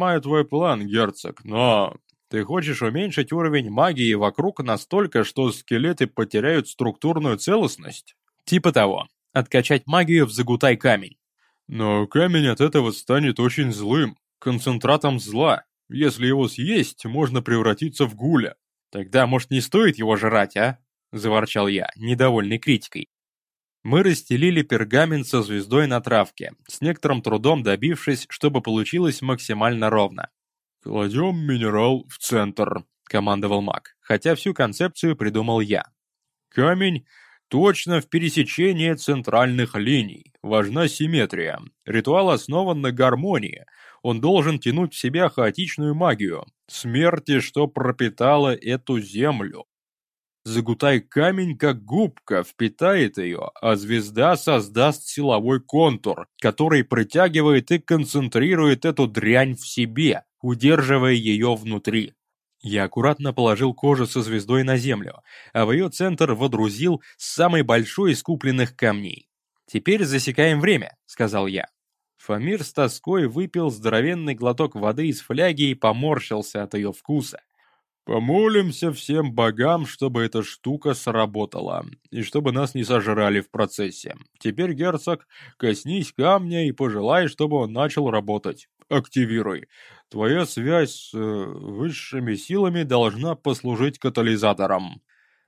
понимаю твой план, герцог, но ты хочешь уменьшить уровень магии вокруг настолько, что скелеты потеряют структурную целостность? Типа того. Откачать магию в загутай камень. Но камень от этого станет очень злым, концентратом зла. Если его съесть, можно превратиться в гуля. Тогда, может, не стоит его жрать, а? Заворчал я, недовольный критикой. Мы расстелили пергамент со звездой на травке, с некоторым трудом добившись, чтобы получилось максимально ровно. «Кладем минерал в центр», — командовал маг, хотя всю концепцию придумал я. «Камень точно в пересечении центральных линий. Важна симметрия. Ритуал основан на гармонии. Он должен тянуть в себя хаотичную магию, смерти, что пропитала эту землю. Загутай камень, как губка, впитает ее, а звезда создаст силовой контур, который притягивает и концентрирует эту дрянь в себе, удерживая ее внутри. Я аккуратно положил кожу со звездой на землю, а в ее центр водрузил самый большой из купленных камней. «Теперь засекаем время», — сказал я. Фамир с тоской выпил здоровенный глоток воды из фляги и поморщился от ее вкуса. «Помолимся всем богам, чтобы эта штука сработала, и чтобы нас не сожрали в процессе. Теперь, герцог, коснись камня и пожелай, чтобы он начал работать. Активируй. Твоя связь с э, высшими силами должна послужить катализатором».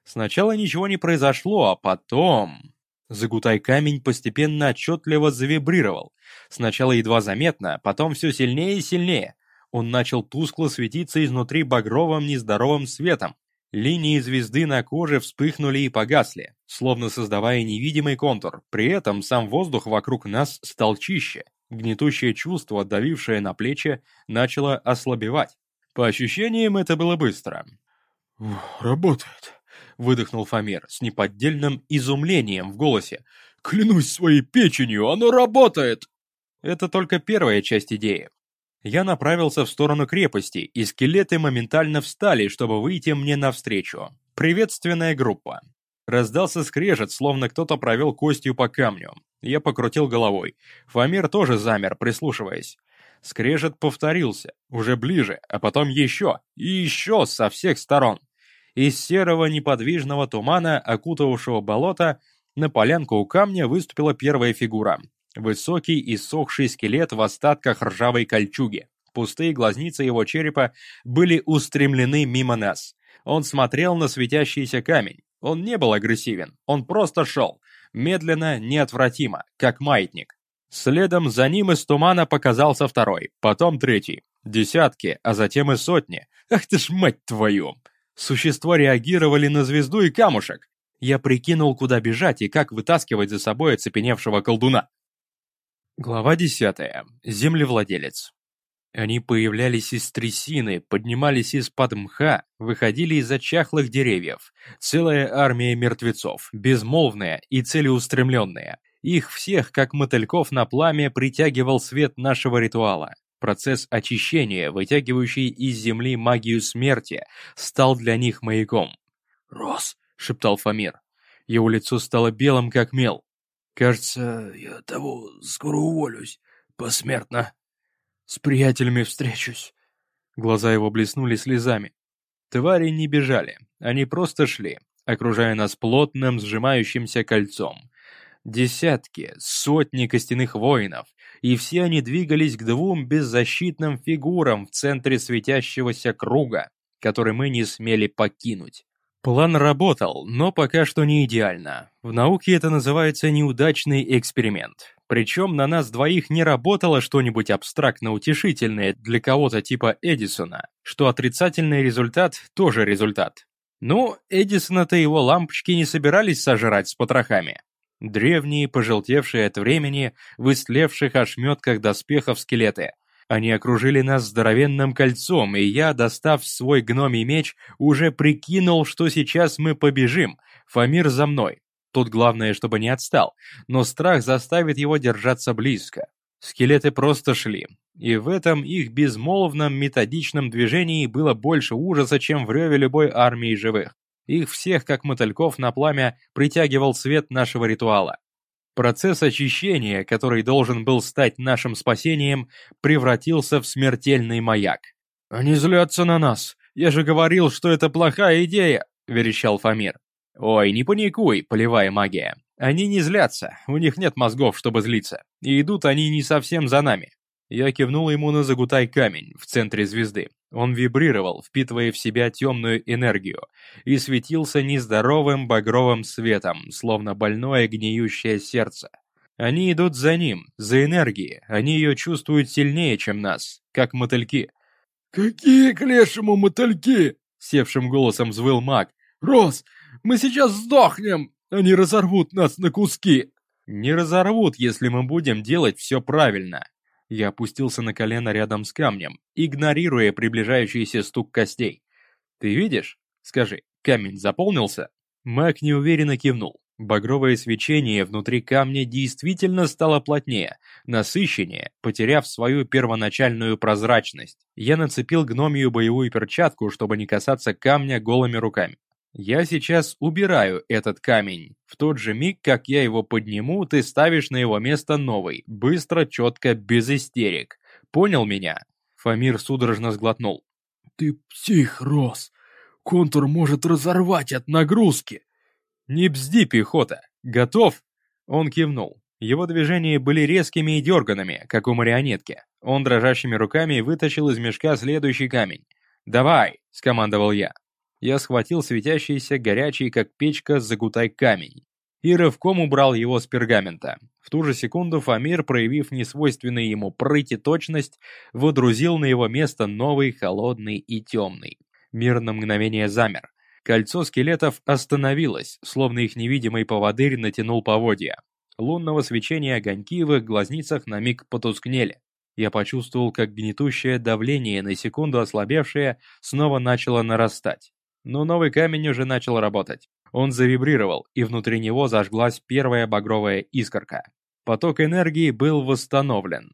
Сначала ничего не произошло, а потом... Загутай камень постепенно отчетливо завибрировал. Сначала едва заметно, потом все сильнее и сильнее. Он начал тускло светиться изнутри багровым нездоровым светом. Линии звезды на коже вспыхнули и погасли, словно создавая невидимый контур. При этом сам воздух вокруг нас стал чище. Гнетущее чувство, давившее на плечи, начало ослабевать. По ощущениям, это было быстро. «Работает», — выдохнул Фомер с неподдельным изумлением в голосе. «Клянусь своей печенью, оно работает!» Это только первая часть идеи. Я направился в сторону крепости, и скелеты моментально встали, чтобы выйти мне навстречу. Приветственная группа. Раздался скрежет, словно кто-то провел костью по камню. Я покрутил головой. Фамир тоже замер, прислушиваясь. Скрежет повторился, уже ближе, а потом еще, и еще со всех сторон. Из серого неподвижного тумана, окутавшего болото, на полянку у камня выступила первая фигура. Высокий и сохший скелет в остатках ржавой кольчуги. Пустые глазницы его черепа были устремлены мимо нас. Он смотрел на светящийся камень. Он не был агрессивен, он просто шел. Медленно, неотвратимо, как маятник. Следом за ним из тумана показался второй, потом третий. Десятки, а затем и сотни. Ах ты ж мать твою! Существа реагировали на звезду и камушек. Я прикинул, куда бежать и как вытаскивать за собой оцепеневшего колдуна. Глава 10. Землевладелец. Они появлялись из трясины, поднимались из-под мха, выходили из-за чахлых деревьев. Целая армия мертвецов, безмолвная и целеустремленная. Их всех, как мотыльков на пламя, притягивал свет нашего ритуала. Процесс очищения, вытягивающий из земли магию смерти, стал для них маяком. «Рос!» — шептал Фамир. Его лицо стало белым, как мел. Кажется, я того скоро уволюсь. Посмертно. С приятелями встречусь. Глаза его блеснули слезами. Твари не бежали, они просто шли, окружая нас плотным сжимающимся кольцом. Десятки, сотни костяных воинов, и все они двигались к двум беззащитным фигурам в центре светящегося круга, который мы не смели покинуть. План работал, но пока что не идеально. В науке это называется неудачный эксперимент. Причем на нас двоих не работало что-нибудь абстрактно-утешительное для кого-то типа Эдисона, что отрицательный результат тоже результат. Ну, Эдисона-то его лампочки не собирались сожрать с потрохами. Древние, пожелтевшие от времени, в истлевших ошметках доспехов скелеты – они окружили нас здоровенным кольцом, и я, достав свой гномий меч, уже прикинул, что сейчас мы побежим. Фамир за мной. Тут главное, чтобы не отстал, но страх заставит его держаться близко. Скелеты просто шли, и в этом их безмолвном методичном движении было больше ужаса, чем в реве любой армии живых. Их всех, как мотыльков на пламя, притягивал свет нашего ритуала. Процесс очищения, который должен был стать нашим спасением, превратился в смертельный маяк. «Они злятся на нас! Я же говорил, что это плохая идея!» — верещал Фамир. «Ой, не паникуй, полевая магия. Они не злятся, у них нет мозгов, чтобы злиться. И идут они не совсем за нами. Я кивнул ему на загутай камень в центре звезды. Он вибрировал, впитывая в себя темную энергию, и светился нездоровым багровым светом, словно больное гниющее сердце. Они идут за ним, за энергией, они ее чувствуют сильнее, чем нас, как мотыльки. «Какие к лешему мотыльки?» — севшим голосом взвыл маг. «Рос, мы сейчас сдохнем! Они разорвут нас на куски!» «Не разорвут, если мы будем делать все правильно», я опустился на колено рядом с камнем, игнорируя приближающийся стук костей. «Ты видишь? Скажи, камень заполнился?» Маг неуверенно кивнул. Багровое свечение внутри камня действительно стало плотнее, насыщеннее, потеряв свою первоначальную прозрачность. Я нацепил гномию боевую перчатку, чтобы не касаться камня голыми руками. Я сейчас убираю этот камень. В тот же миг, как я его подниму, ты ставишь на его место новый. Быстро, четко, без истерик. Понял меня?» Фамир судорожно сглотнул. «Ты псих, Рос. Контур может разорвать от нагрузки». «Не бзди, пехота. Готов?» Он кивнул. Его движения были резкими и дерганными, как у марионетки. Он дрожащими руками вытащил из мешка следующий камень. «Давай!» — скомандовал я я схватил светящийся, горячий, как печка, загутай камень и рывком убрал его с пергамента. В ту же секунду Фамир, проявив несвойственную ему прыть и точность, водрузил на его место новый, холодный и темный. Мир на мгновение замер. Кольцо скелетов остановилось, словно их невидимый поводырь натянул поводья. Лунного свечения огоньки в их глазницах на миг потускнели. Я почувствовал, как гнетущее давление, на секунду ослабевшее, снова начало нарастать. Но новый камень уже начал работать. Он завибрировал, и внутри него зажглась первая багровая искорка. Поток энергии был восстановлен.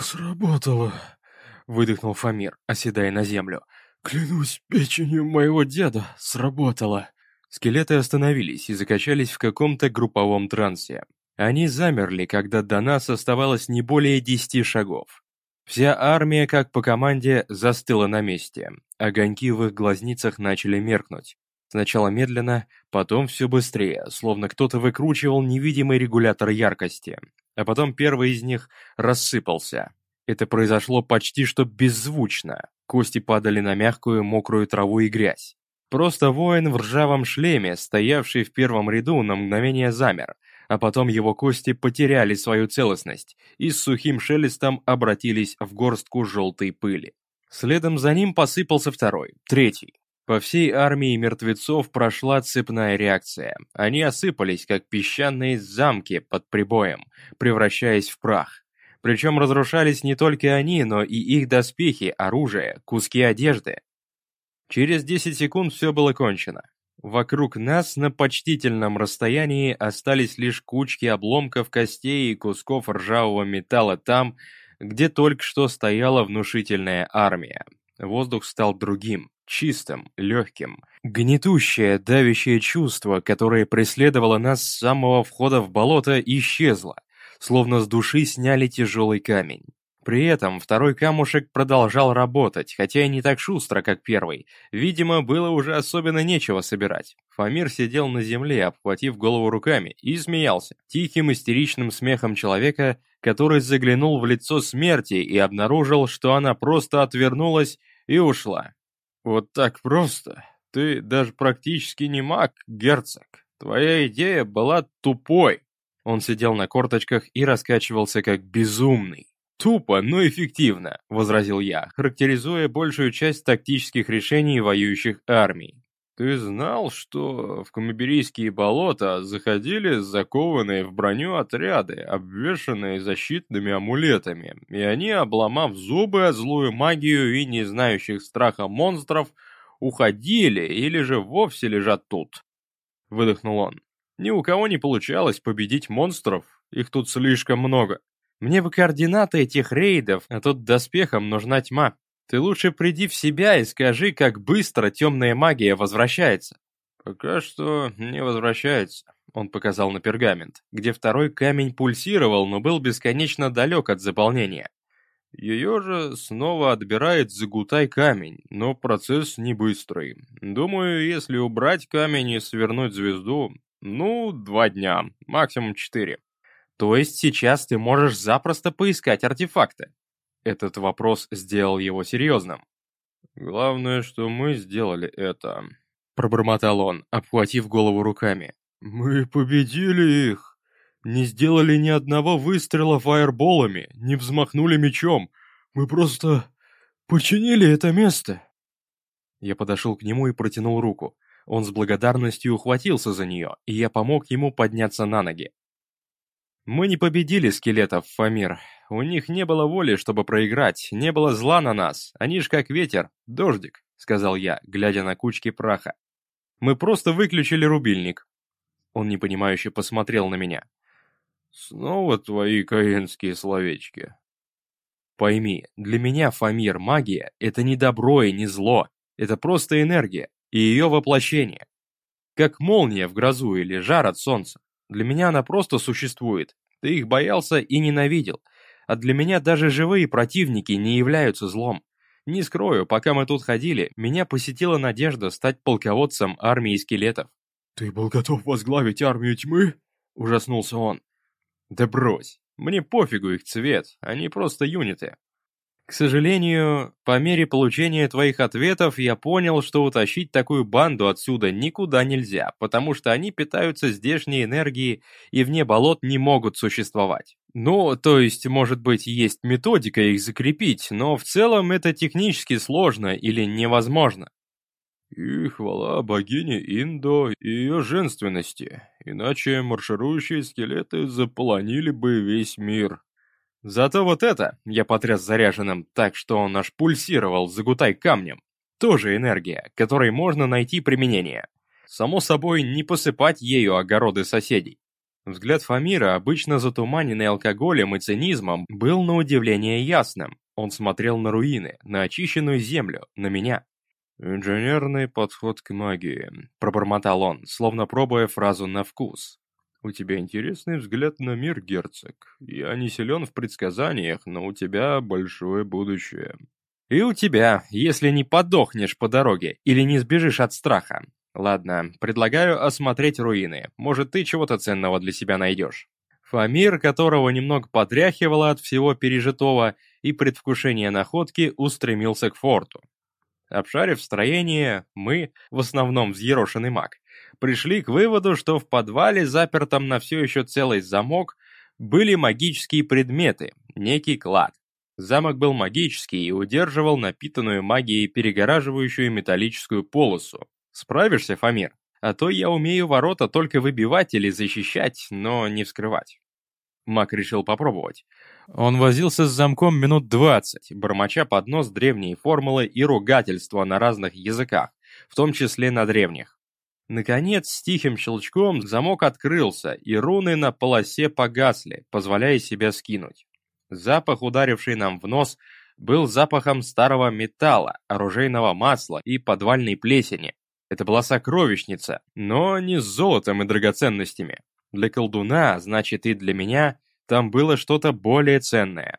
«Сработало», — выдохнул Фамир, оседая на землю. «Клянусь печенью моего деда, сработало». Скелеты остановились и закачались в каком-то групповом трансе. Они замерли, когда до нас оставалось не более десяти шагов. Вся армия, как по команде, застыла на месте. Огоньки в их глазницах начали меркнуть. Сначала медленно, потом все быстрее, словно кто-то выкручивал невидимый регулятор яркости. А потом первый из них рассыпался. Это произошло почти что беззвучно. Кости падали на мягкую, мокрую траву и грязь. Просто воин в ржавом шлеме, стоявший в первом ряду, на мгновение замер — а потом его кости потеряли свою целостность и с сухим шелестом обратились в горстку желтой пыли. Следом за ним посыпался второй, третий. По всей армии мертвецов прошла цепная реакция. Они осыпались, как песчаные замки под прибоем, превращаясь в прах. Причем разрушались не только они, но и их доспехи, оружие, куски одежды. Через 10 секунд все было кончено. Вокруг нас на почтительном расстоянии остались лишь кучки обломков костей и кусков ржавого металла там, где только что стояла внушительная армия. Воздух стал другим, чистым, легким. Гнетущее, давящее чувство, которое преследовало нас с самого входа в болото, исчезло, словно с души сняли тяжелый камень. При этом второй камушек продолжал работать, хотя и не так шустро, как первый. Видимо, было уже особенно нечего собирать. Фамир сидел на земле, обхватив голову руками, и смеялся. Тихим истеричным смехом человека, который заглянул в лицо смерти и обнаружил, что она просто отвернулась и ушла. «Вот так просто? Ты даже практически не маг, герцог. Твоя идея была тупой». Он сидел на корточках и раскачивался как безумный. «Тупо, но эффективно», — возразил я, характеризуя большую часть тактических решений воюющих армий. «Ты знал, что в Камаберийские болота заходили закованные в броню отряды, обвешанные защитными амулетами, и они, обломав зубы, злую магию и не знающих страха монстров, уходили или же вовсе лежат тут?» Выдохнул он. «Ни у кого не получалось победить монстров, их тут слишком много». Мне бы координаты этих рейдов, а тут доспехам нужна тьма. Ты лучше приди в себя и скажи, как быстро темная магия возвращается». «Пока что не возвращается. Он показал на пергамент, где второй камень пульсировал, но был бесконечно далек от заполнения. Ее же снова отбирает Загутай камень, но процесс не быстрый. Думаю, если убрать камень и свернуть звезду, ну, два дня, максимум четыре. То есть сейчас ты можешь запросто поискать артефакты? Этот вопрос сделал его серьезным. «Главное, что мы сделали это», — пробормотал он, обхватив голову руками. «Мы победили их! Не сделали ни одного выстрела фаерболами, не взмахнули мечом. Мы просто починили это место!» Я подошел к нему и протянул руку. Он с благодарностью ухватился за нее, и я помог ему подняться на ноги. Мы не победили скелетов, Фамир. У них не было воли, чтобы проиграть, не было зла на нас. Они ж как ветер, дождик, сказал я, глядя на кучки праха. Мы просто выключили рубильник. Он непонимающе посмотрел на меня. Снова твои каинские словечки. Пойми, для меня, Фамир, магия — это не добро и не зло. Это просто энергия и ее воплощение. Как молния в грозу или жар от солнца. Для меня она просто существует. Ты их боялся и ненавидел. А для меня даже живые противники не являются злом. Не скрою, пока мы тут ходили, меня посетила надежда стать полководцем армии скелетов. «Ты был готов возглавить армию тьмы?» — ужаснулся он. «Да брось, мне пофигу их цвет, они просто юниты. К сожалению, по мере получения твоих ответов я понял, что утащить такую банду отсюда никуда нельзя, потому что они питаются здешней энергией и вне болот не могут существовать. Ну, то есть, может быть, есть методика их закрепить, но в целом это технически сложно или невозможно. И хвала богине Индо и ее женственности, иначе марширующие скелеты заполонили бы весь мир. Зато вот это, я потряс заряженным так, что он аж пульсировал, загутай камнем, тоже энергия, которой можно найти применение. Само собой, не посыпать ею огороды соседей. Взгляд Фамира, обычно затуманенный алкоголем и цинизмом, был на удивление ясным. Он смотрел на руины, на очищенную землю, на меня. «Инженерный подход к магии», — пробормотал он, словно пробуя фразу на вкус. «У тебя интересный взгляд на мир, герцог. Я не силен в предсказаниях, но у тебя большое будущее». «И у тебя, если не подохнешь по дороге или не сбежишь от страха. Ладно, предлагаю осмотреть руины. Может, ты чего-то ценного для себя найдешь». Фамир, которого немного потряхивало от всего пережитого и предвкушения находки, устремился к форту. Обшарив строение, мы, в основном взъерошенный маг, пришли к выводу, что в подвале, запертом на все еще целый замок, были магические предметы, некий клад. Замок был магический и удерживал напитанную магией перегораживающую металлическую полосу. Справишься, Фамир? А то я умею ворота только выбивать или защищать, но не вскрывать. Мак решил попробовать. Он возился с замком минут двадцать, бормоча под нос древние формулы и ругательства на разных языках, в том числе на древних. Наконец, с тихим щелчком замок открылся, и руны на полосе погасли, позволяя себя скинуть. Запах, ударивший нам в нос, был запахом старого металла, оружейного масла и подвальной плесени. Это была сокровищница, но не с золотом и драгоценностями. Для колдуна, значит и для меня, там было что-то более ценное.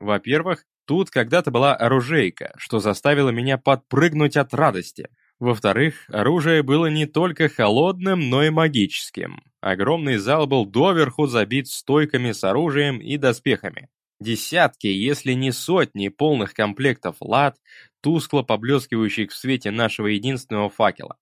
Во-первых, тут когда-то была оружейка, что заставило меня подпрыгнуть от радости – во-вторых, оружие было не только холодным, но и магическим. Огромный зал был доверху забит стойками с оружием и доспехами. Десятки, если не сотни полных комплектов лад, тускло поблескивающих в свете нашего единственного факела.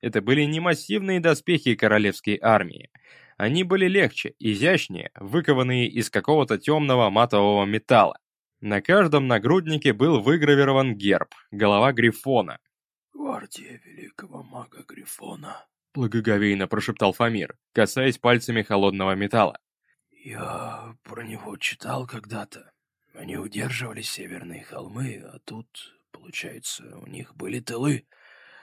Это были не массивные доспехи королевской армии. Они были легче, изящнее, выкованные из какого-то темного матового металла. На каждом нагруднике был выгравирован герб, голова грифона, «Гвардия великого мага Грифона», — благоговейно прошептал Фамир, касаясь пальцами холодного металла. «Я про него читал когда-то. Они удерживали северные холмы, а тут, получается, у них были тылы.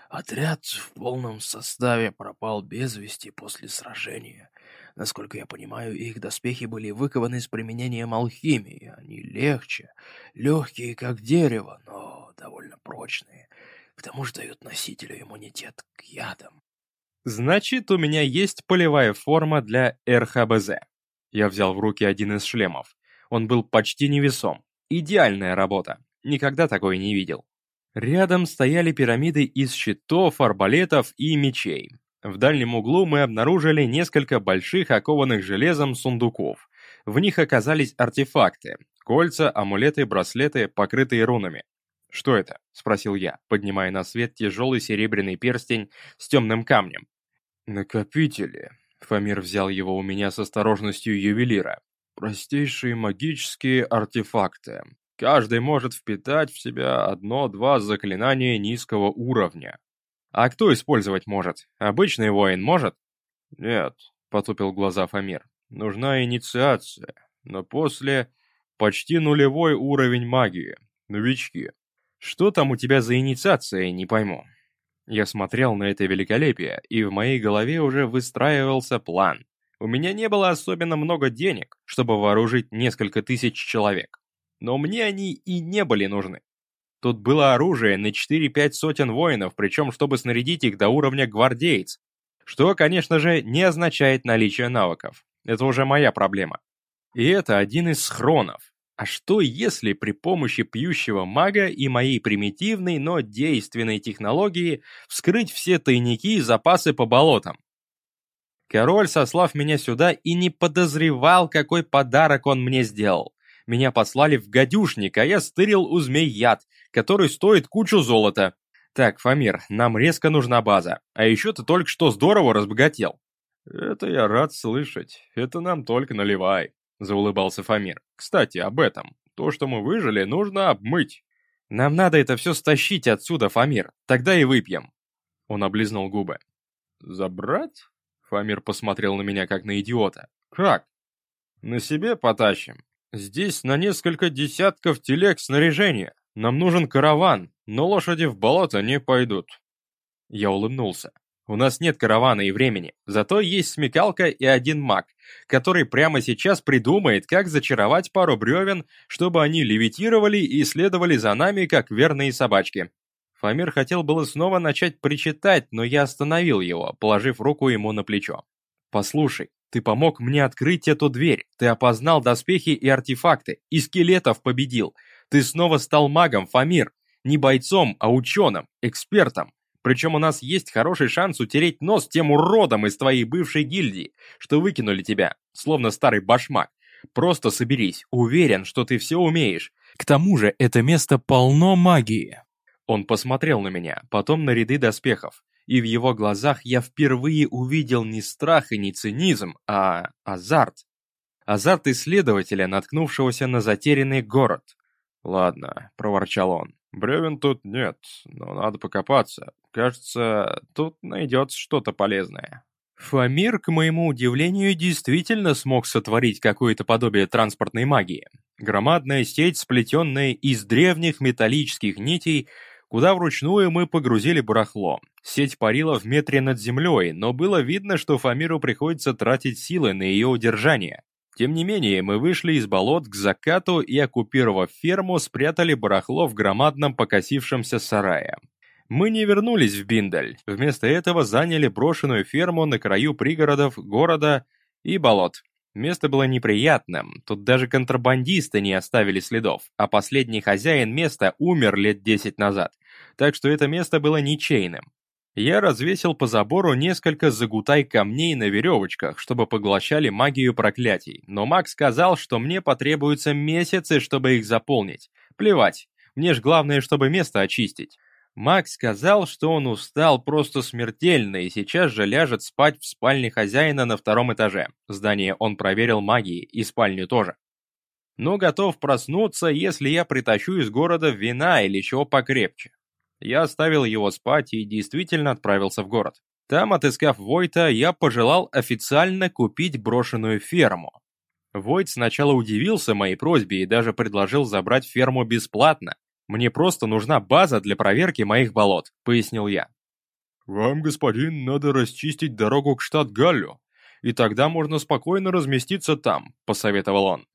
Отряд в полном составе пропал без вести после сражения. Насколько я понимаю, их доспехи были выкованы с применением алхимии. Они легче, легкие, как дерево, но довольно прочные. К тому же дают носителю иммунитет к ядам. Значит, у меня есть полевая форма для РХБЗ. Я взял в руки один из шлемов. Он был почти невесом. Идеальная работа. Никогда такое не видел. Рядом стояли пирамиды из щитов, арбалетов и мечей. В дальнем углу мы обнаружили несколько больших окованных железом сундуков. В них оказались артефакты. Кольца, амулеты, браслеты, покрытые рунами. «Что это?» — спросил я, поднимая на свет тяжелый серебряный перстень с темным камнем. «Накопители». Фамир взял его у меня с осторожностью ювелира. «Простейшие магические артефакты. Каждый может впитать в себя одно-два заклинания низкого уровня. А кто использовать может? Обычный воин может? Нет, потупил глаза Фамир. Нужна инициация, но после почти нулевой уровень магии. Новички. Что там у тебя за инициация, не пойму. Я смотрел на это великолепие, и в моей голове уже выстраивался план. У меня не было особенно много денег, чтобы вооружить несколько тысяч человек. Но мне они и не были нужны. Тут было оружие на 4-5 сотен воинов, причем чтобы снарядить их до уровня гвардейц. Что, конечно же, не означает наличие навыков. Это уже моя проблема. И это один из схронов. А что если при помощи пьющего мага и моей примитивной, но действенной технологии вскрыть все тайники и запасы по болотам? Король, сослав меня сюда, и не подозревал, какой подарок он мне сделал. Меня послали в гадюшник, а я стырил у змей яд, который стоит кучу золота. Так, Фамир, нам резко нужна база. А еще ты только что здорово разбогател. Это я рад слышать. Это нам только наливай, заулыбался Фамир. Кстати, об этом. То, что мы выжили, нужно обмыть. Нам надо это все стащить отсюда, Фамир. Тогда и выпьем. Он облизнул губы. Забрать? Фамир посмотрел на меня как на идиота. Как? На себе потащим. Здесь на несколько десятков телег снаряжения. Нам нужен караван, но лошади в болото не пойдут». Я улыбнулся. «У нас нет каравана и времени, зато есть смекалка и один маг, который прямо сейчас придумает, как зачаровать пару бревен, чтобы они левитировали и следовали за нами, как верные собачки». Фамир хотел было снова начать причитать, но я остановил его, положив руку ему на плечо. «Послушай, ты помог мне открыть эту дверь, ты опознал доспехи и артефакты, и скелетов победил, ты снова стал магом, Фамир. Не бойцом, а ученым, экспертом. Причем у нас есть хороший шанс утереть нос тем уродом из твоей бывшей гильдии, что выкинули тебя, словно старый башмак. Просто соберись, уверен, что ты все умеешь. К тому же это место полно магии. Он посмотрел на меня, потом на ряды доспехов, и в его глазах я впервые увидел не страх и не цинизм, а азарт. Азарт исследователя, наткнувшегося на затерянный город, «Ладно», — проворчал он. «Бревен тут нет, но надо покопаться. Кажется, тут найдется что-то полезное». Фамир, к моему удивлению, действительно смог сотворить какое-то подобие транспортной магии. Громадная сеть, сплетенная из древних металлических нитей, куда вручную мы погрузили барахло. Сеть парила в метре над землей, но было видно, что Фамиру приходится тратить силы на ее удержание. Тем не менее, мы вышли из болот к закату и, оккупировав ферму, спрятали барахло в громадном покосившемся сарае. Мы не вернулись в Биндаль, вместо этого заняли брошенную ферму на краю пригородов, города и болот. Место было неприятным, тут даже контрабандисты не оставили следов, а последний хозяин места умер лет 10 назад, так что это место было ничейным. Я развесил по забору несколько загутай камней на веревочках, чтобы поглощали магию проклятий, но маг сказал, что мне потребуются месяцы, чтобы их заполнить. Плевать, мне ж главное, чтобы место очистить. Маг сказал, что он устал просто смертельно и сейчас же ляжет спать в спальне хозяина на втором этаже. Здание он проверил магией, и спальню тоже. Но готов проснуться, если я притащу из города вина или чего покрепче. Я оставил его спать и действительно отправился в город. Там, отыскав Войта, я пожелал официально купить брошенную ферму. Войт сначала удивился моей просьбе и даже предложил забрать ферму бесплатно. «Мне просто нужна база для проверки моих болот», — пояснил я. «Вам, господин, надо расчистить дорогу к штат Галлю, и тогда можно спокойно разместиться там», — посоветовал он.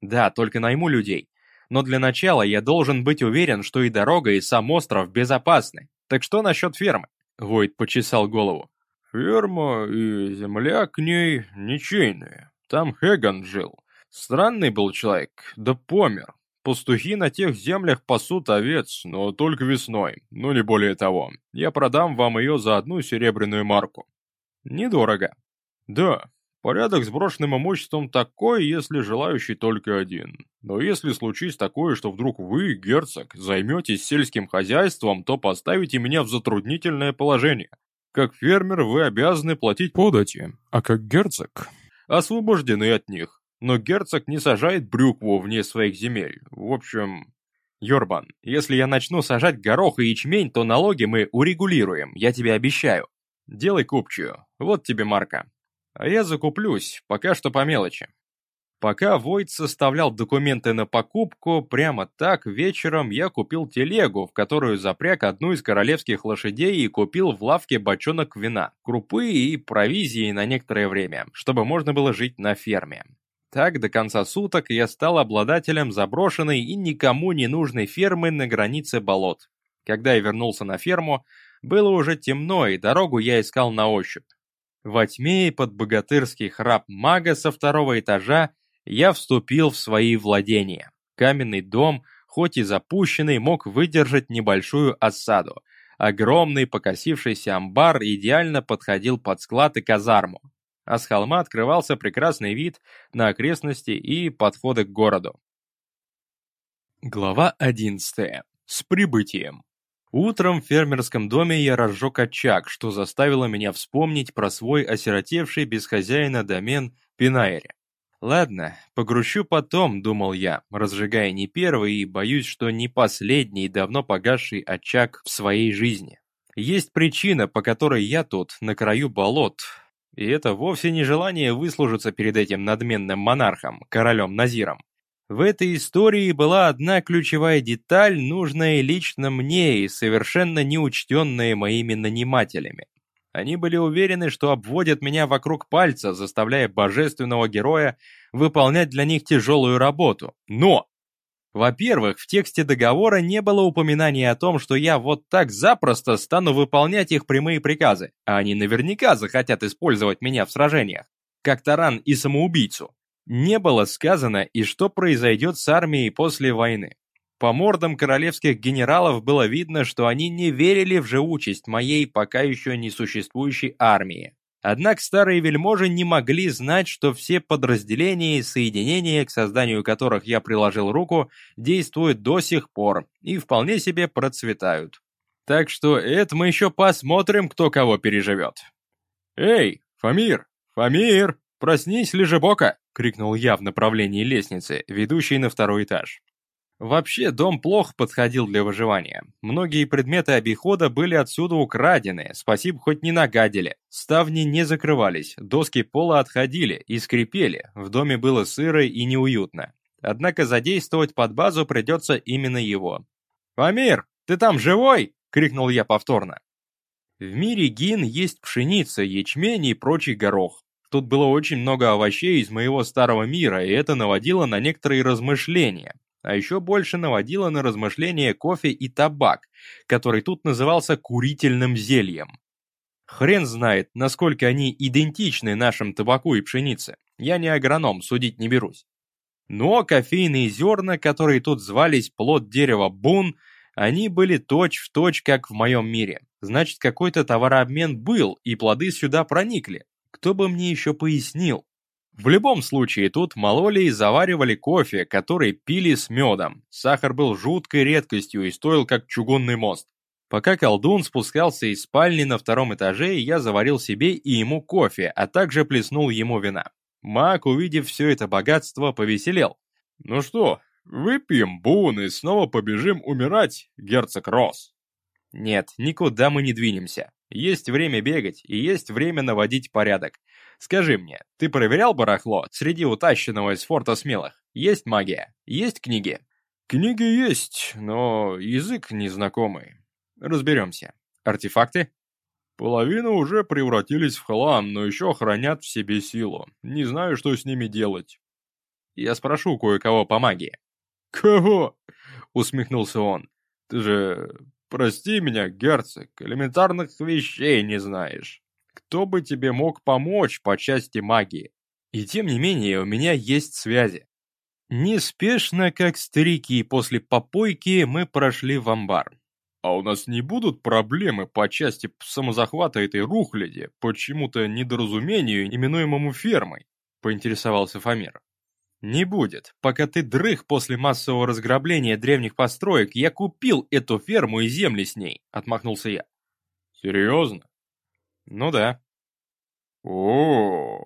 «Да, только найму людей но для начала я должен быть уверен, что и дорога, и сам остров безопасны. Так что насчет фермы?» Войт почесал голову. Ферма и земля к ней ничейные. Там Хэган жил. Странный был человек, да помер. Пастухи на тех землях пасут овец, но только весной, но не более того. Я продам вам ее за одну серебряную марку. Недорого. Да, порядок с брошенным имуществом такой, если желающий только один. Но если случись такое, что вдруг вы, герцог, займетесь сельским хозяйством, то поставите меня в затруднительное положение. Как фермер вы обязаны платить подати, а как герцог освобождены от них. Но герцог не сажает брюкву вне своих земель. В общем... Йорбан, если я начну сажать горох и ячмень, то налоги мы урегулируем, я тебе обещаю. Делай купчую, вот тебе марка. А я закуплюсь, пока что по мелочи. Пока Войт составлял документы на покупку, прямо так вечером я купил телегу, в которую запряг одну из королевских лошадей и купил в лавке бочонок вина, крупы и провизии на некоторое время, чтобы можно было жить на ферме. Так, до конца суток я стал обладателем заброшенной и никому не нужной фермы на границе болот. Когда я вернулся на ферму, было уже темно, и дорогу я искал на ощупь. Во тьме и под богатырский храп мага со второго этажа я вступил в свои владения. Каменный дом, хоть и запущенный, мог выдержать небольшую осаду. Огромный покосившийся амбар идеально подходил под склад и казарму. А с холма открывался прекрасный вид на окрестности и подходы к городу. Глава 11. С прибытием. Утром в фермерском доме я разжег очаг, что заставило меня вспомнить про свой осиротевший без хозяина домен Пинайре. «Ладно, погрущу потом», — думал я, разжигая не первый и боюсь, что не последний давно погасший очаг в своей жизни. Есть причина, по которой я тут, на краю болот, и это вовсе не желание выслужиться перед этим надменным монархом, королем Назиром. В этой истории была одна ключевая деталь, нужная лично мне и совершенно неучтенная моими нанимателями. Они были уверены, что обводят меня вокруг пальца, заставляя божественного героя выполнять для них тяжелую работу. Но! Во-первых, в тексте договора не было упоминания о том, что я вот так запросто стану выполнять их прямые приказы, а они наверняка захотят использовать меня в сражениях, как таран и самоубийцу. Не было сказано и что произойдет с армией после войны. По мордам королевских генералов было видно, что они не верили в живучесть моей пока еще не существующей армии. Однако старые вельможи не могли знать, что все подразделения и соединения, к созданию которых я приложил руку, действуют до сих пор и вполне себе процветают. Так что это мы еще посмотрим, кто кого переживет. «Эй, Фамир! Фамир! Проснись, лежебока!» — крикнул я в направлении лестницы, ведущей на второй этаж. Вообще, дом плохо подходил для выживания. Многие предметы обихода были отсюда украдены, спасибо хоть не нагадили. Ставни не закрывались, доски пола отходили и скрипели, в доме было сыро и неуютно. Однако задействовать под базу придется именно его. «Памир, ты там живой?» — крикнул я повторно. В мире гин есть пшеница, ячмень и прочий горох. Тут было очень много овощей из моего старого мира, и это наводило на некоторые размышления а еще больше наводило на размышления кофе и табак, который тут назывался курительным зельем. Хрен знает, насколько они идентичны нашим табаку и пшенице. Я не агроном, судить не берусь. Но кофейные зерна, которые тут звались плод дерева бун, они были точь-в-точь, точь, как в моем мире. Значит, какой-то товарообмен был, и плоды сюда проникли. Кто бы мне еще пояснил? В любом случае, тут мололи и заваривали кофе, который пили с медом. Сахар был жуткой редкостью и стоил как чугунный мост. Пока колдун спускался из спальни на втором этаже, я заварил себе и ему кофе, а также плеснул ему вина. Маг, увидев все это богатство, повеселел. «Ну что, выпьем бун и снова побежим умирать, герцог Росс?» «Нет, никуда мы не двинемся. Есть время бегать и есть время наводить порядок. Скажи мне, ты проверял барахло среди утащенного из форта смелых? Есть магия? Есть книги? Книги есть, но язык незнакомый. Разберемся. Артефакты? Половина уже превратились в хлам, но еще хранят в себе силу. Не знаю, что с ними делать. Я спрошу кое-кого по магии. «Кого?» — усмехнулся он. «Ты же, прости меня, герцог, элементарных вещей не знаешь. Кто бы тебе мог помочь по части магии. И тем не менее, у меня есть связи. Неспешно, как старики, после попойки мы прошли в амбар. А у нас не будут проблемы по части самозахвата этой рухляди, почему-то недоразумению, именуемому фермой, поинтересовался Фомер. Не будет. Пока ты дрых после массового разграбления древних построек, я купил эту ферму и земли с ней, отмахнулся я. Серьезно? Ну да. О,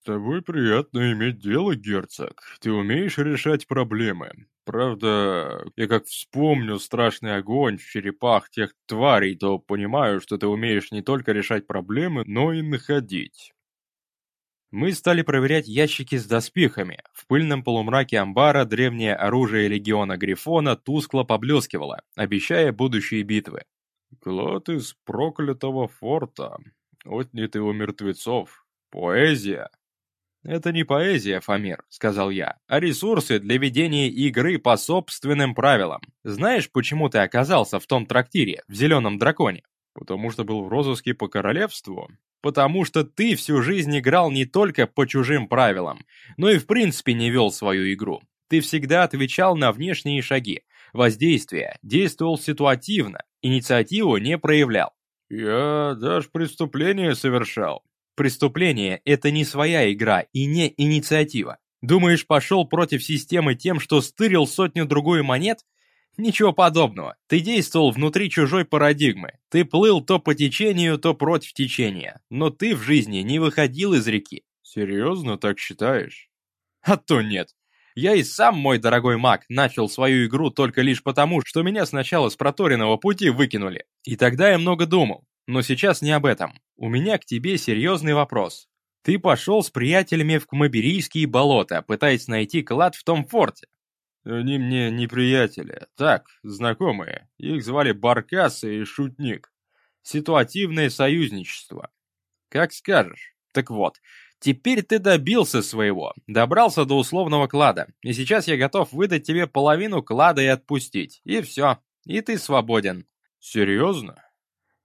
с тобой приятно иметь дело, герцог. Ты умеешь решать проблемы. Правда, я как вспомню страшный огонь в черепах тех тварей, то понимаю, что ты умеешь не только решать проблемы, но и находить. Мы стали проверять ящики с доспехами. В пыльном полумраке амбара древнее оружие легиона Грифона тускло поблескивало, обещая будущие битвы. «Клад из проклятого форта, отнятый у мертвецов, поэзия». «Это не поэзия, Фомир», — сказал я, — «а ресурсы для ведения игры по собственным правилам. Знаешь, почему ты оказался в том трактире, в Зеленом Драконе?» «Потому что был в розыске по королевству?» Потому что ты всю жизнь играл не только по чужим правилам, но и в принципе не вел свою игру. Ты всегда отвечал на внешние шаги, воздействия, действовал ситуативно, инициативу не проявлял. Я даже преступление совершал. Преступление – это не своя игра и не инициатива. Думаешь, пошел против системы тем, что стырил сотню-другую монет? Ничего подобного. Ты действовал внутри чужой парадигмы. Ты плыл то по течению, то против течения. Но ты в жизни не выходил из реки. Серьезно так считаешь? А то нет. Я и сам, мой дорогой маг, начал свою игру только лишь потому, что меня сначала с проторенного пути выкинули. И тогда я много думал. Но сейчас не об этом. У меня к тебе серьезный вопрос. Ты пошел с приятелями в Кмаберийские болота, пытаясь найти клад в том форте. Они мне не приятели, так, знакомые. Их звали Баркас и Шутник. Ситуативное союзничество. Как скажешь. Так вот, теперь ты добился своего, добрался до условного клада, и сейчас я готов выдать тебе половину клада и отпустить. И все, и ты свободен. Серьезно?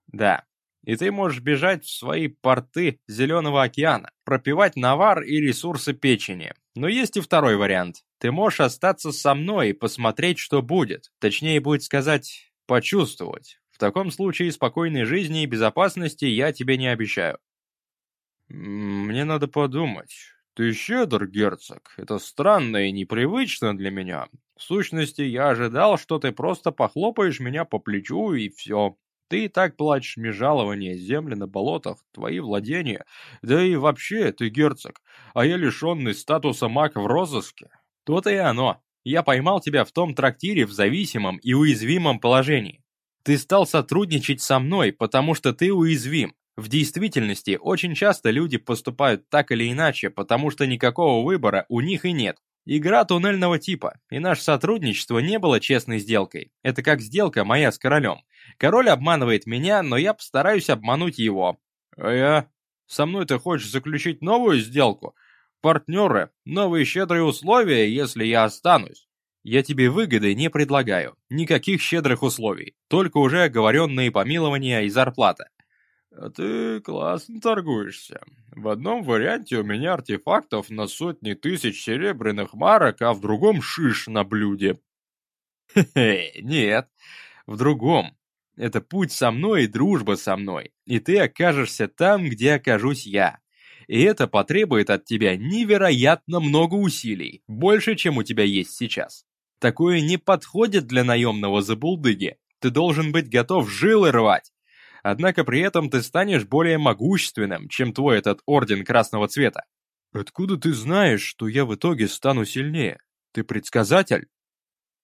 Да. И ты можешь бежать в свои порты Зеленого океана, пропивать навар и ресурсы печени. Но есть и второй вариант. Ты можешь остаться со мной и посмотреть, что будет. Точнее будет сказать, почувствовать. В таком случае спокойной жизни и безопасности я тебе не обещаю. Мне надо подумать. Ты щедр, герцог. Это странно и непривычно для меня. В сущности, я ожидал, что ты просто похлопаешь меня по плечу и все. Ты и так платишь мне жалование, земли на болотах, твои владения. Да и вообще, ты герцог, а я лишенный статуса маг в розыске. То-то и оно. Я поймал тебя в том трактире в зависимом и уязвимом положении. Ты стал сотрудничать со мной, потому что ты уязвим. В действительности, очень часто люди поступают так или иначе, потому что никакого выбора у них и нет. Игра туннельного типа, и наше сотрудничество не было честной сделкой. Это как сделка моя с королем. Король обманывает меня, но я постараюсь обмануть его. А я? Со мной ты хочешь заключить новую сделку? партнеры, новые щедрые условия, если я останусь. Я тебе выгоды не предлагаю, никаких щедрых условий, только уже оговоренные помилования и зарплата. А ты классно торгуешься. В одном варианте у меня артефактов на сотни тысяч серебряных марок, а в другом шиш на блюде. Хе-хе, нет, в другом. Это путь со мной и дружба со мной, и ты окажешься там, где окажусь я и это потребует от тебя невероятно много усилий, больше, чем у тебя есть сейчас. Такое не подходит для наемного забулдыги. Ты должен быть готов жилы рвать. Однако при этом ты станешь более могущественным, чем твой этот орден красного цвета. Откуда ты знаешь, что я в итоге стану сильнее? Ты предсказатель?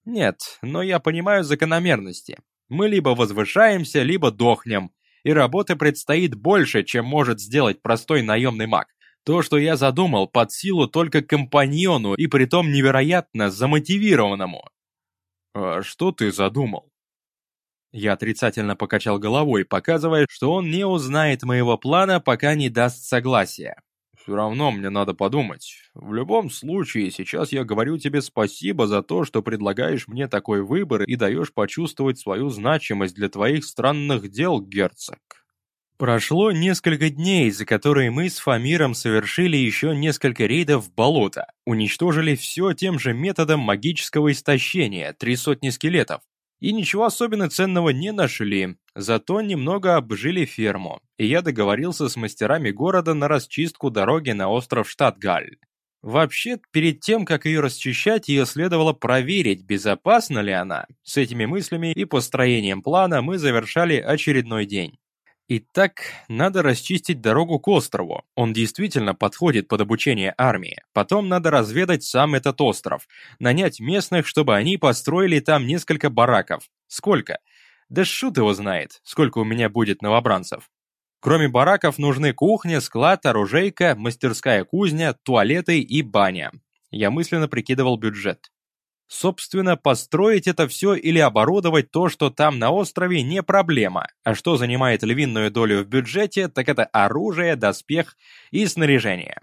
Нет, но я понимаю закономерности. Мы либо возвышаемся, либо дохнем, и работы предстоит больше, чем может сделать простой наемный маг. То, что я задумал, под силу только компаньону и притом невероятно замотивированному. А что ты задумал? Я отрицательно покачал головой, показывая, что он не узнает моего плана, пока не даст согласия. Все равно мне надо подумать. В любом случае, сейчас я говорю тебе спасибо за то, что предлагаешь мне такой выбор и даешь почувствовать свою значимость для твоих странных дел, герцог. Прошло несколько дней, за которые мы с Фамиром совершили еще несколько рейдов в болото, уничтожили все тем же методом магического истощения, три сотни скелетов, и ничего особенно ценного не нашли, зато немного обжили ферму, и я договорился с мастерами города на расчистку дороги на остров Штатгаль. Вообще, перед тем, как ее расчищать, ее следовало проверить, безопасна ли она. С этими мыслями и построением плана мы завершали очередной день. Итак, надо расчистить дорогу к острову. Он действительно подходит под обучение армии. Потом надо разведать сам этот остров. Нанять местных, чтобы они построили там несколько бараков. Сколько? Да шут его знает, сколько у меня будет новобранцев. Кроме бараков нужны кухня, склад, оружейка, мастерская кузня, туалеты и баня. Я мысленно прикидывал бюджет. Собственно, построить это все или оборудовать то, что там на острове, не проблема. А что занимает львиную долю в бюджете, так это оружие, доспех и снаряжение.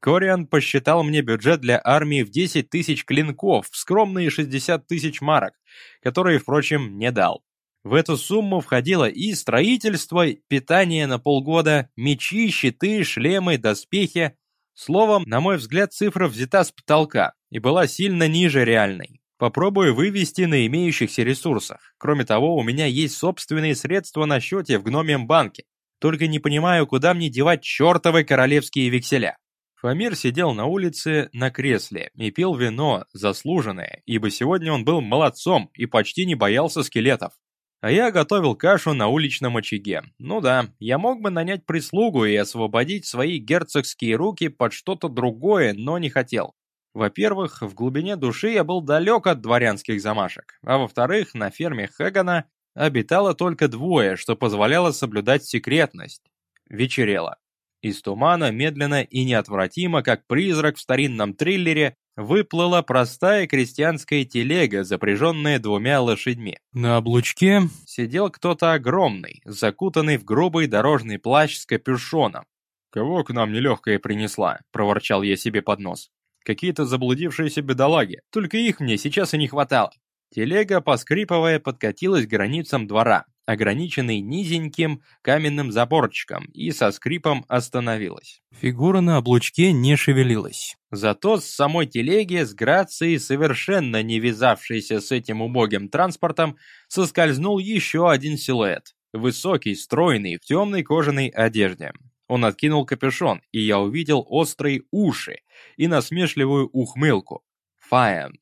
Кориан посчитал мне бюджет для армии в 10 тысяч клинков, в скромные 60 тысяч марок, которые, впрочем, не дал. В эту сумму входило и строительство, питание на полгода, мечи, щиты, шлемы, доспехи. Словом, на мой взгляд, цифра взята с потолка, и была сильно ниже реальной. Попробую вывести на имеющихся ресурсах. Кроме того, у меня есть собственные средства на счете в гномием банке. Только не понимаю, куда мне девать чертовы королевские векселя. Фамир сидел на улице на кресле и пил вино, заслуженное, ибо сегодня он был молодцом и почти не боялся скелетов. А я готовил кашу на уличном очаге. Ну да, я мог бы нанять прислугу и освободить свои герцогские руки под что-то другое, но не хотел. Во-первых, в глубине души я был далек от дворянских замашек, а во-вторых, на ферме Хэгана обитало только двое, что позволяло соблюдать секретность. Вечерело. Из тумана медленно и неотвратимо, как призрак в старинном триллере, выплыла простая крестьянская телега, запряженная двумя лошадьми. На облучке сидел кто-то огромный, закутанный в грубый дорожный плащ с капюшоном. «Кого к нам нелегкая принесла?» – проворчал я себе под нос. Какие-то заблудившиеся бедолаги. Только их мне сейчас и не хватало. Телега, поскрипывая, подкатилась к границам двора, ограниченный низеньким каменным заборчиком, и со скрипом остановилась. Фигура на облучке не шевелилась. Зато с самой телеги, с грацией, совершенно не вязавшейся с этим убогим транспортом, соскользнул еще один силуэт. Высокий, стройный, в темной кожаной одежде. Он откинул капюшон, и я увидел острые уши и насмешливую ухмылку. Фаен.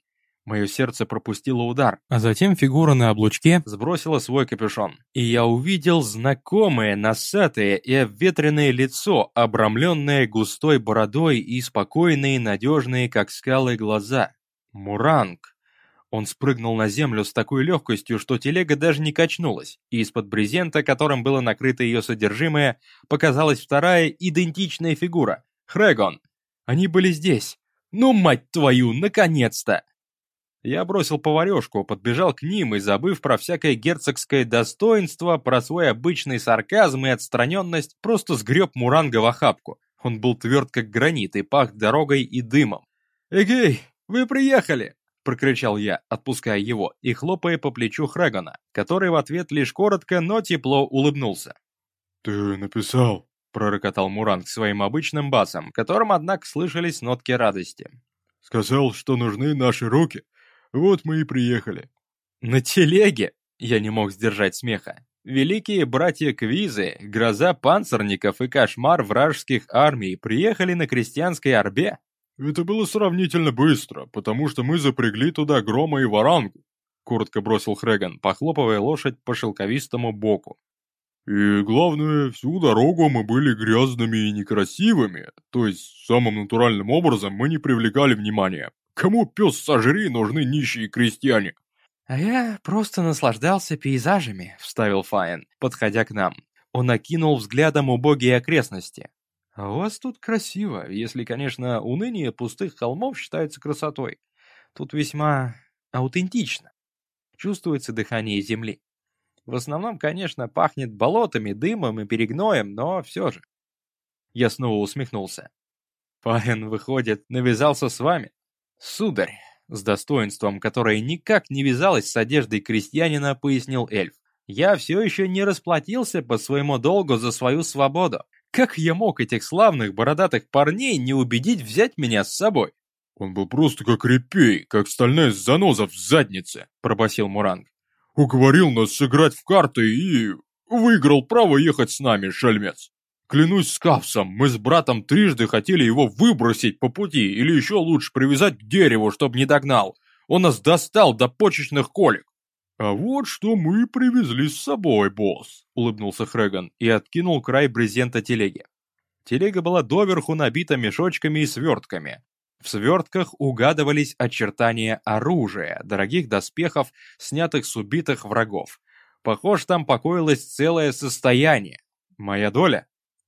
Мое сердце пропустило удар, а затем фигура на облучке сбросила свой капюшон. И я увидел знакомое, носатое и обветренное лицо, обрамленное густой бородой и спокойные, надежные, как скалы, глаза. Муранг. Он спрыгнул на землю с такой легкостью, что телега даже не качнулась, и из-под брезента, которым было накрыто ее содержимое, показалась вторая идентичная фигура — Хрегон. Они были здесь. Ну, мать твою, наконец-то! Я бросил поварешку, подбежал к ним и, забыв про всякое герцогское достоинство, про свой обычный сарказм и отстраненность, просто сгреб Муранга в охапку. Он был тверд как гранит и пах дорогой и дымом. «Эгей, вы приехали!» — прокричал я, отпуская его и хлопая по плечу Хрэгона, который в ответ лишь коротко, но тепло улыбнулся. «Ты написал?» — пророкотал Муранг своим обычным басом, которым, однако, слышались нотки радости. «Сказал, что нужны наши руки. Вот мы и приехали». «На телеге?» Я не мог сдержать смеха. Великие братья Квизы, гроза панцирников и кошмар вражеских армий приехали на крестьянской орбе. Это было сравнительно быстро, потому что мы запрягли туда грома и варангу, коротко бросил Хреган, похлопывая лошадь по шелковистому боку. И главное, всю дорогу мы были грязными и некрасивыми, то есть самым натуральным образом мы не привлекали внимания. Кому пес сожри нужны нищие крестьяне? «А я просто наслаждался пейзажами», — вставил Файн, подходя к нам. Он окинул взглядом убогие окрестности. «А у вас тут красиво, если, конечно, уныние пустых холмов считается красотой. Тут весьма аутентично. Чувствуется дыхание земли. В основном, конечно, пахнет болотами, дымом и перегноем, но все же». Я снова усмехнулся. «Файн, выходит, навязался с вами?» «Сударь», с достоинством, которое никак не вязалось с одеждой крестьянина, пояснил эльф. Я все еще не расплатился по своему долгу за свою свободу. Как я мог этих славных бородатых парней не убедить взять меня с собой? «Он был просто как репей, как стальная заноза в заднице», — пробасил Муранг. «Уговорил нас сыграть в карты и... выиграл право ехать с нами, шальмец. Клянусь скапсом, мы с братом трижды хотели его выбросить по пути или еще лучше привязать к дереву, чтобы не догнал. Он нас достал до почечных колик. «А вот что мы привезли с собой, босс», — улыбнулся Хреган и откинул край брезента телеги. Телега была доверху набита мешочками и свертками. В свертках угадывались очертания оружия, дорогих доспехов, снятых с убитых врагов. Похоже, там покоилось целое состояние. Моя доля?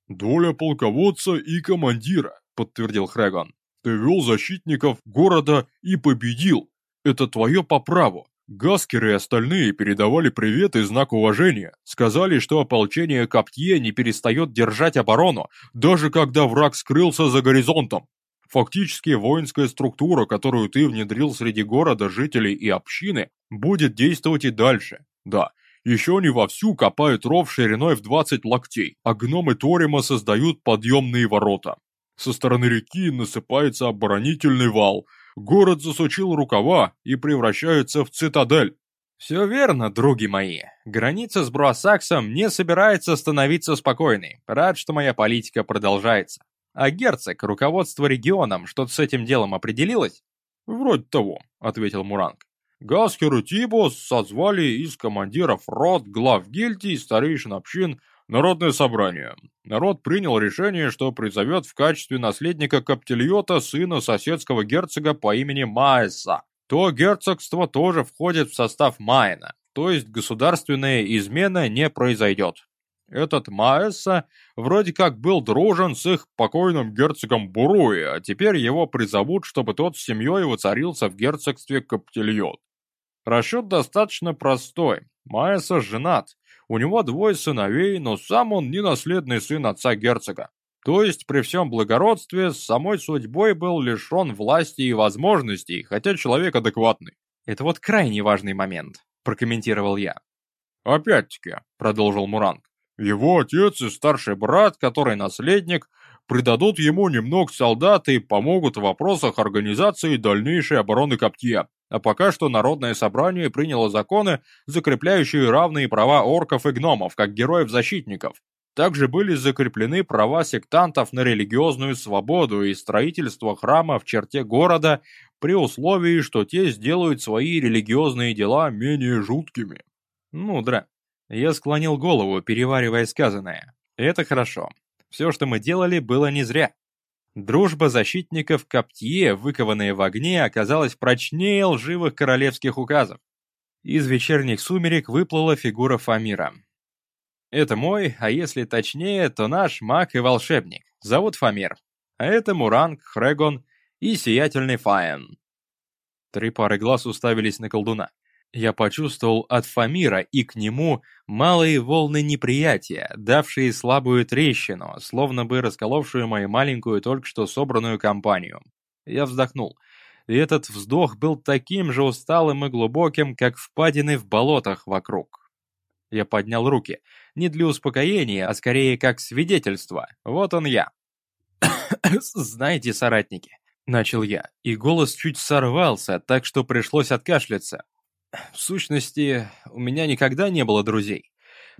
«Доля полководца и командира», — подтвердил Хрегон. «Ты вел защитников города и победил. Это твое по праву. Гаскеры и остальные передавали привет и знак уважения. Сказали, что ополчение Коптье не перестает держать оборону, даже когда враг скрылся за горизонтом. Фактически воинская структура, которую ты внедрил среди города, жителей и общины, будет действовать и дальше. Да, еще они вовсю копают ров шириной в 20 локтей, а гномы Торима создают подъемные ворота. Со стороны реки насыпается оборонительный вал. Город засучил рукава и превращается в цитадель. Все верно, други мои. Граница с Бруассаксом не собирается становиться спокойной. Рад, что моя политика продолжается. А герцог, руководство регионом, что-то с этим делом определилось? Вроде того, ответил Муранг. Гаскер и Тибос созвали из командиров рот, глав гильдий, старейшин общин народное собрание. Народ принял решение, что призовет в качестве наследника Каптильота сына соседского герцога по имени Маэса. То герцогство тоже входит в состав Майна, то есть государственная измена не произойдет. Этот Маэса вроде как был дружен с их покойным герцогом Буруи, а теперь его призовут, чтобы тот с семьей воцарился в герцогстве Каптильот. Расчет достаточно простой. Майеса женат. У него двое сыновей, но сам он не наследный сын отца герцога. То есть при всем благородстве с самой судьбой был лишен власти и возможностей, хотя человек адекватный. Это вот крайне важный момент, прокомментировал я. Опять-таки, продолжил Муранг, его отец и старший брат, который наследник, придадут ему немного солдат и помогут в вопросах организации дальнейшей обороны Коптье. А пока что Народное собрание приняло законы, закрепляющие равные права орков и гномов, как героев-защитников. Также были закреплены права сектантов на религиозную свободу и строительство храма в черте города при условии, что те сделают свои религиозные дела менее жуткими. Мудро. Я склонил голову, переваривая сказанное. Это хорошо. Все, что мы делали, было не зря. Дружба защитников Коптье, выкованная в огне, оказалась прочнее лживых королевских указов. Из вечерних сумерек выплыла фигура Фамира. Это мой, а если точнее, то наш маг и волшебник. Зовут Фамир. А это Муранг, Хрегон и сиятельный Фаен. Три пары глаз уставились на колдуна. Я почувствовал от Фамира и к нему малые волны неприятия, давшие слабую трещину, словно бы расколовшую мою маленькую только что собранную компанию. Я вздохнул. И этот вздох был таким же усталым и глубоким, как впадины в болотах вокруг. Я поднял руки. Не для успокоения, а скорее как свидетельство. Вот он я. «Знаете, соратники», — начал я, и голос чуть сорвался, так что пришлось откашляться. В сущности, у меня никогда не было друзей.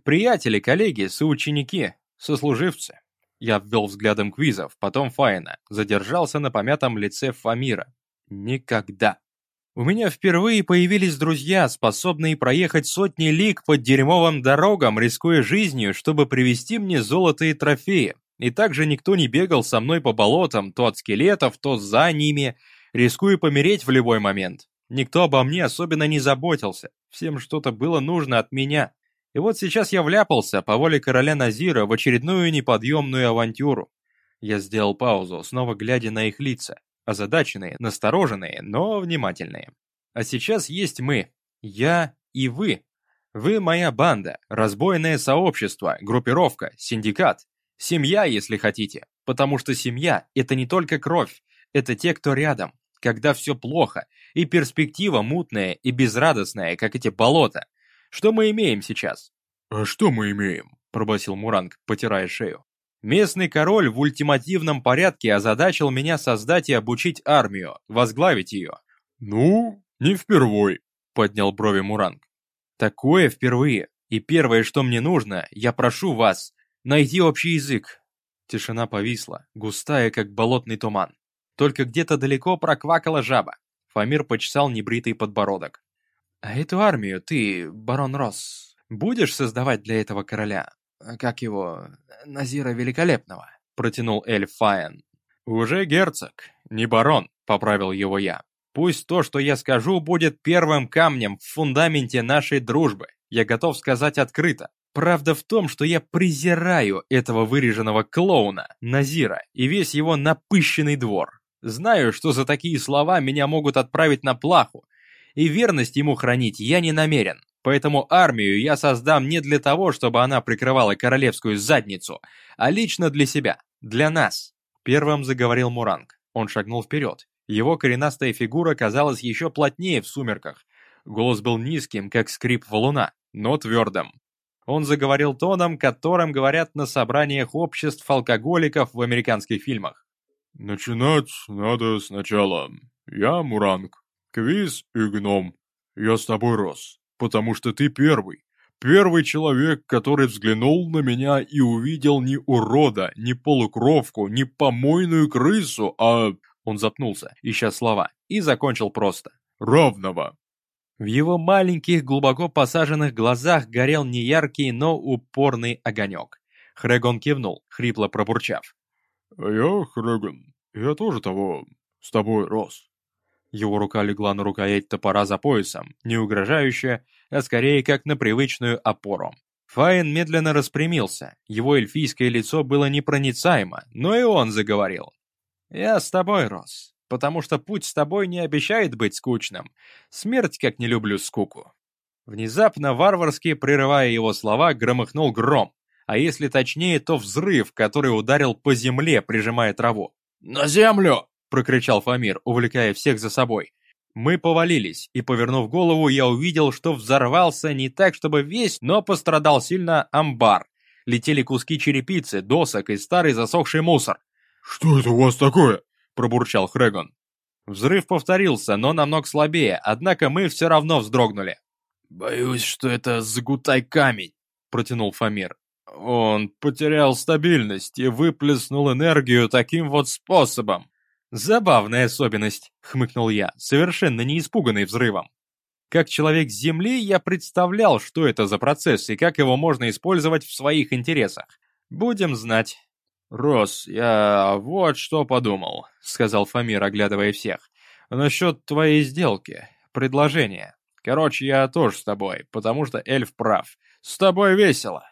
Приятели, коллеги, соученики, сослуживцы. Я ввел взглядом Квизов, потом Файна, задержался на помятом лице Фамира. Никогда. У меня впервые появились друзья, способные проехать сотни лиг по дерьмовым дорогам, рискуя жизнью, чтобы привезти мне золото и трофеи. И также никто не бегал со мной по болотам, то от скелетов, то за ними, рискуя помереть в любой момент. Никто обо мне особенно не заботился, всем что-то было нужно от меня. И вот сейчас я вляпался по воле короля Назира в очередную неподъемную авантюру. Я сделал паузу, снова глядя на их лица. Озадаченные, настороженные, но внимательные. А сейчас есть мы. Я и вы. Вы моя банда, разбойное сообщество, группировка, синдикат. Семья, если хотите. Потому что семья — это не только кровь, это те, кто рядом, когда все плохо, и перспектива мутная и безрадостная, как эти болота. Что мы имеем сейчас?» «А что мы имеем?» – пробасил Муранг, потирая шею. «Местный король в ультимативном порядке озадачил меня создать и обучить армию, возглавить ее». «Ну, не впервой», – поднял брови Муранг. «Такое впервые. И первое, что мне нужно, я прошу вас, найти общий язык». Тишина повисла, густая, как болотный туман. Только где-то далеко проквакала жаба. Фамир почесал небритый подбородок. «А эту армию ты, барон Росс, будешь создавать для этого короля? Как его? Назира Великолепного?» Протянул эльф Фаен. «Уже герцог, не барон», — поправил его я. «Пусть то, что я скажу, будет первым камнем в фундаменте нашей дружбы. Я готов сказать открыто. Правда в том, что я презираю этого выреженного клоуна, Назира, и весь его напыщенный двор. Знаю, что за такие слова меня могут отправить на плаху, и верность ему хранить я не намерен. Поэтому армию я создам не для того, чтобы она прикрывала королевскую задницу, а лично для себя, для нас. Первым заговорил Муранг. Он шагнул вперед. Его коренастая фигура казалась еще плотнее в сумерках. Голос был низким, как скрип валуна, но твердым. Он заговорил тоном, которым говорят на собраниях обществ алкоголиков в американских фильмах. «Начинать надо сначала. Я Муранг, Квиз и Гном. Я с тобой рос, потому что ты первый. Первый человек, который взглянул на меня и увидел не урода, не полукровку, не помойную крысу, а...» Он запнулся, ища слова, и закончил просто. «Равного». В его маленьких, глубоко посаженных глазах горел неяркий, но упорный огонек. Хрегон кивнул, хрипло пробурчав. «А я, Хреган, я тоже того, с тобой рос». Его рука легла на рукоять топора за поясом, не угрожающе, а скорее как на привычную опору. Фаин медленно распрямился, его эльфийское лицо было непроницаемо, но и он заговорил. «Я с тобой, Рос, потому что путь с тобой не обещает быть скучным. Смерть как не люблю скуку». Внезапно, варварски прерывая его слова, громыхнул гром, а если точнее, то взрыв, который ударил по земле, прижимая траву. «На землю!» — прокричал Фамир, увлекая всех за собой. Мы повалились, и, повернув голову, я увидел, что взорвался не так, чтобы весь, но пострадал сильно амбар. Летели куски черепицы, досок и старый засохший мусор. «Что это у вас такое?» — пробурчал Хрегон. Взрыв повторился, но намного слабее, однако мы все равно вздрогнули. «Боюсь, что это загутай камень», — протянул Фамир. Он потерял стабильность и выплеснул энергию таким вот способом. Забавная особенность, хмыкнул я, совершенно не испуганный взрывом. Как человек с Земли я представлял, что это за процесс и как его можно использовать в своих интересах. Будем знать. «Рос, я вот что подумал», — сказал Фамир, оглядывая всех. «Насчет твоей сделки, предложения. Короче, я тоже с тобой, потому что эльф прав. С тобой весело».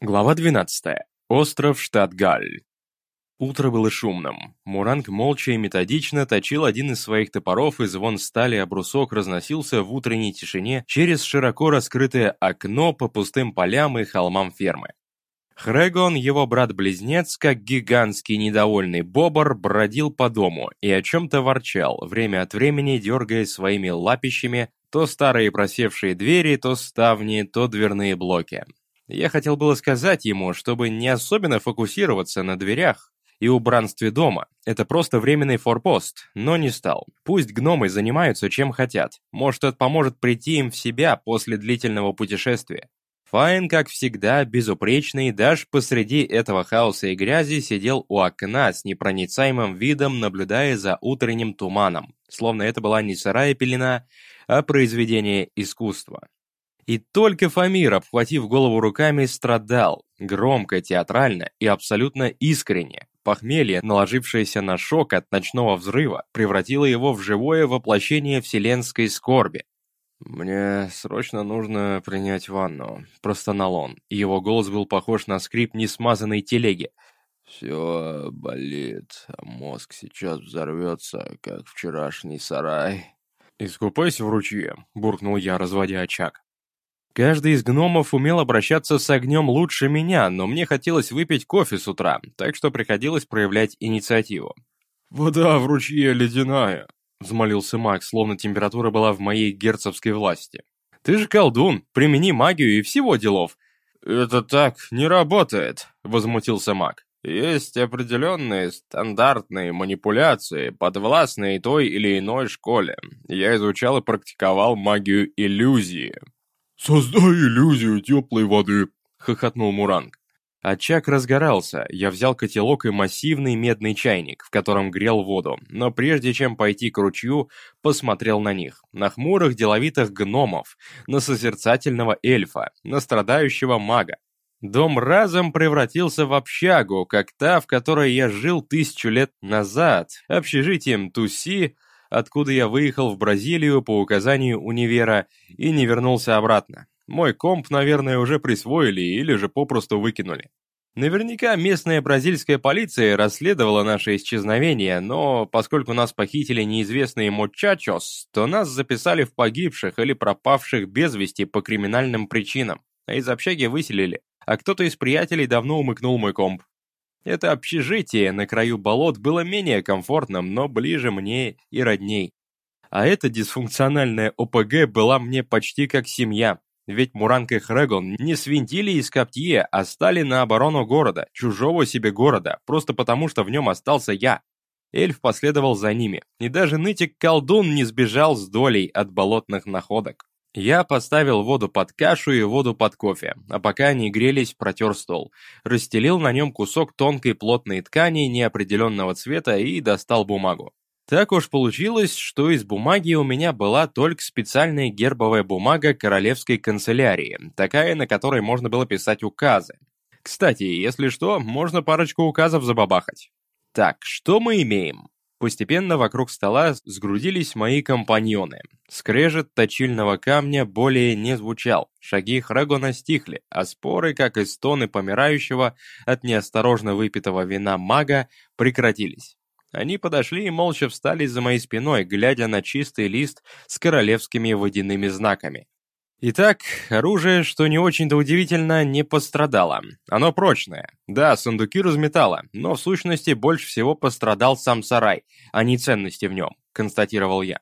Глава 12. Остров штат Галь. Утро было шумным. Муранг молча и методично точил один из своих топоров, и звон стали об брусок разносился в утренней тишине через широко раскрытое окно по пустым полям и холмам фермы. Хрегон, его брат-близнец, как гигантский недовольный бобр, бродил по дому и о чем-то ворчал, время от времени дергая своими лапищами то старые просевшие двери, то ставни, то дверные блоки. Я хотел было сказать ему, чтобы не особенно фокусироваться на дверях и убранстве дома. Это просто временный форпост, но не стал. Пусть гномы занимаются чем хотят. Может, это поможет прийти им в себя после длительного путешествия. Файн, как всегда, безупречный, даже посреди этого хаоса и грязи сидел у окна с непроницаемым видом, наблюдая за утренним туманом, словно это была не сырая пелена, а произведение искусства. И только Фамир, обхватив голову руками, страдал, громко, театрально и абсолютно искренне. Похмелье, наложившееся на шок от ночного взрыва, превратило его в живое воплощение вселенской скорби. «Мне срочно нужно принять ванну», — простонал он, его голос был похож на скрип несмазанной телеги. «Все болит, а мозг сейчас взорвется, как вчерашний сарай». «Искупайся в ручье», — буркнул я, разводя очаг. Каждый из гномов умел обращаться с огнем лучше меня, но мне хотелось выпить кофе с утра, так что приходилось проявлять инициативу. «Вода в ручье ледяная», — взмолился Макс, словно температура была в моей герцогской власти. Ты же колдун, примени магию и всего делов. Это так не работает, возмутился маг. Есть определенные стандартные манипуляции, подвластные той или иной школе. Я изучал и практиковал магию иллюзии. «Создай иллюзию теплой воды», — хохотнул Муранг. Очаг разгорался, я взял котелок и массивный медный чайник, в котором грел воду, но прежде чем пойти к ручью, посмотрел на них, на хмурых деловитых гномов, на созерцательного эльфа, на страдающего мага. Дом разом превратился в общагу, как та, в которой я жил тысячу лет назад, общежитием Туси, откуда я выехал в Бразилию по указанию универа и не вернулся обратно. Мой комп, наверное, уже присвоили или же попросту выкинули. Наверняка местная бразильская полиция расследовала наше исчезновение, но поскольку нас похитили неизвестные мочачос, то нас записали в погибших или пропавших без вести по криминальным причинам, а из общаги выселили, а кто-то из приятелей давно умыкнул мой комп. Это общежитие на краю болот было менее комфортным, но ближе мне и родней. А эта дисфункциональная ОПГ была мне почти как семья, ведь Муранг и Хрегон не свинтили из Коптье, а стали на оборону города, чужого себе города, просто потому что в нем остался я. Эльф последовал за ними, и даже нытик-колдун не сбежал с долей от болотных находок. Я поставил воду под кашу и воду под кофе, а пока они грелись, протер стол, расстелил на нем кусок тонкой плотной ткани неопределенного цвета и достал бумагу. Так уж получилось, что из бумаги у меня была только специальная гербовая бумага королевской канцелярии, такая, на которой можно было писать указы. Кстати, если что, можно парочку указов забабахать. Так, что мы имеем? Постепенно вокруг стола сгрудились мои компаньоны. Скрежет точильного камня более не звучал, шаги Хрегона стихли, а споры, как и стоны помирающего от неосторожно выпитого вина мага, прекратились. Они подошли и молча встали за моей спиной, глядя на чистый лист с королевскими водяными знаками. Итак, оружие, что не очень-то удивительно, не пострадало. Оно прочное. Да, сундуки разметало, но в сущности больше всего пострадал сам сарай, а не ценности в нем, констатировал я.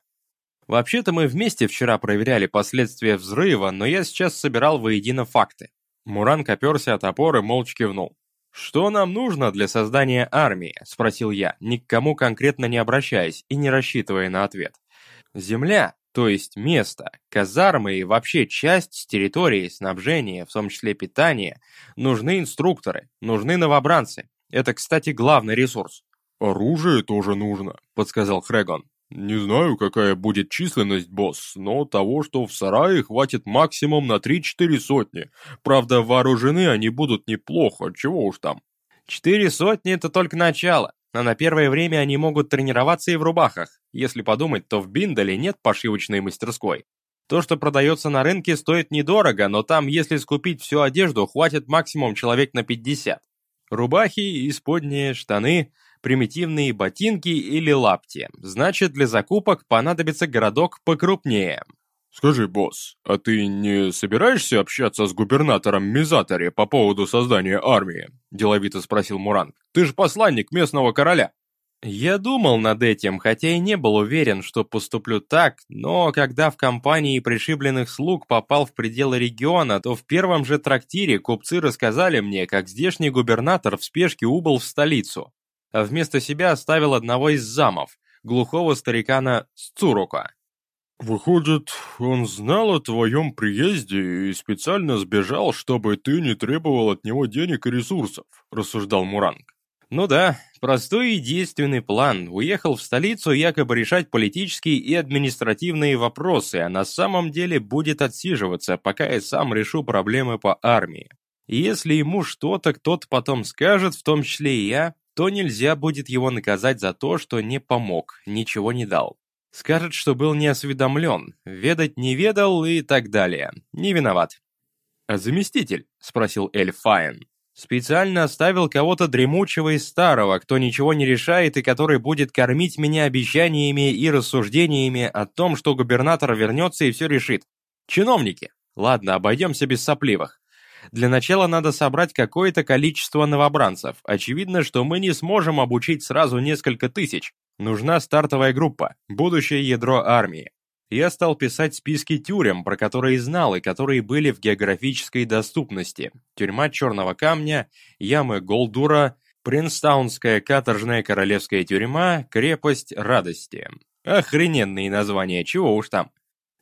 Вообще-то мы вместе вчера проверяли последствия взрыва, но я сейчас собирал воедино факты. Муран коперся от опоры, молча кивнул. «Что нам нужно для создания армии?» – спросил я, ни к кому конкретно не обращаясь и не рассчитывая на ответ. «Земля, то есть место, казармы и вообще часть территории, снабжения, в том числе питания, нужны инструкторы, нужны новобранцы. Это, кстати, главный ресурс». «Оружие тоже нужно», – подсказал Хрегон. «Не знаю, какая будет численность, босс, но того, что в сарае хватит максимум на 3-4 сотни. Правда, вооружены они будут неплохо, чего уж там». «Четыре сотни — это только начало, а на первое время они могут тренироваться и в рубахах. Если подумать, то в Биндале нет пошивочной мастерской. То, что продается на рынке, стоит недорого, но там, если скупить всю одежду, хватит максимум человек на 50. Рубахи, исподние, штаны — примитивные ботинки или лапти. Значит, для закупок понадобится городок покрупнее. «Скажи, босс, а ты не собираешься общаться с губернатором Мизатори по поводу создания армии?» – деловито спросил Муранг. «Ты же посланник местного короля». Я думал над этим, хотя и не был уверен, что поступлю так, но когда в компании пришибленных слуг попал в пределы региона, то в первом же трактире купцы рассказали мне, как здешний губернатор в спешке убыл в столицу а вместо себя оставил одного из замов, глухого старикана Сцурука. «Выходит, он знал о твоем приезде и специально сбежал, чтобы ты не требовал от него денег и ресурсов», – рассуждал Муранг. «Ну да, простой и действенный план. Уехал в столицу якобы решать политические и административные вопросы, а на самом деле будет отсиживаться, пока я сам решу проблемы по армии. Если ему что-то кто-то потом скажет, в том числе и я, то нельзя будет его наказать за то, что не помог, ничего не дал. Скажет, что был неосведомлен, ведать не ведал и так далее. Не виноват. «А заместитель?» — спросил Эль Файн. «Специально оставил кого-то дремучего и старого, кто ничего не решает и который будет кормить меня обещаниями и рассуждениями о том, что губернатор вернется и все решит. Чиновники. Ладно, обойдемся без сопливых. Для начала надо собрать какое-то количество новобранцев. Очевидно, что мы не сможем обучить сразу несколько тысяч. Нужна стартовая группа, будущее ядро армии. Я стал писать списки тюрем, про которые знал и которые были в географической доступности. Тюрьма Черного Камня, ямы Голдура, Принстаунская каторжная королевская тюрьма, крепость Радости. Охрененные названия, чего уж там.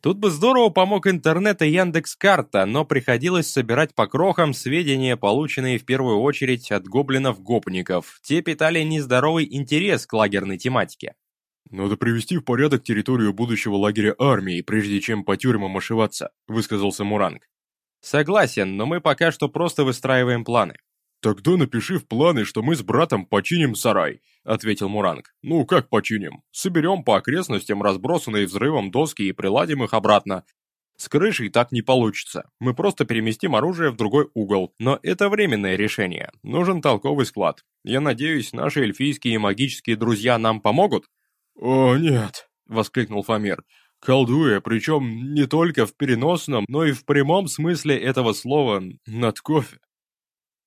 Тут бы здорово помог интернет и Яндекс.Карта, но приходилось собирать по крохам сведения, полученные в первую очередь от гоблинов-гопников. Те питали нездоровый интерес к лагерной тематике. «Надо привести в порядок территорию будущего лагеря армии, прежде чем по тюрьмам ошиваться», — высказался Муранг. «Согласен, но мы пока что просто выстраиваем планы. «Тогда напиши в планы, что мы с братом починим сарай», — ответил Муранг. «Ну, как починим? Соберем по окрестностям разбросанные взрывом доски и приладим их обратно. С крышей так не получится. Мы просто переместим оружие в другой угол. Но это временное решение. Нужен толковый склад. Я надеюсь, наши эльфийские и магические друзья нам помогут?» «О, нет», — воскликнул Фамир. «Колдуя, причем не только в переносном, но и в прямом смысле этого слова над кофе».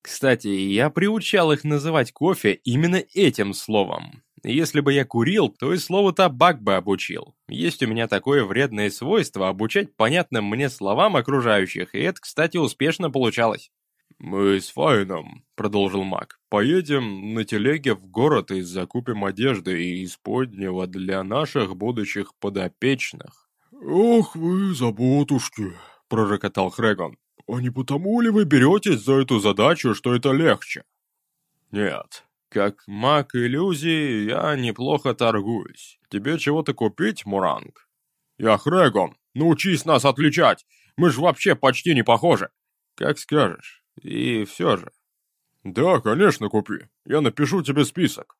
Кстати, я приучал их называть кофе именно этим словом. Если бы я курил, то и слово табак бы обучил. Есть у меня такое вредное свойство обучать понятным мне словам окружающих, и это, кстати, успешно получалось. «Мы с Файном», — продолжил маг, — «поедем на телеге в город и закупим одежды и исподнего для наших будущих подопечных». «Ох вы, заботушки», — пророкотал Хрегон. «А не потому ли вы беретесь за эту задачу, что это легче?» «Нет. Как маг иллюзии я неплохо торгуюсь. Тебе чего-то купить, Муранг?» «Я Хрегон. Научись нас отличать. Мы же вообще почти не похожи». «Как скажешь. И все же». «Да, конечно, купи. Я напишу тебе список».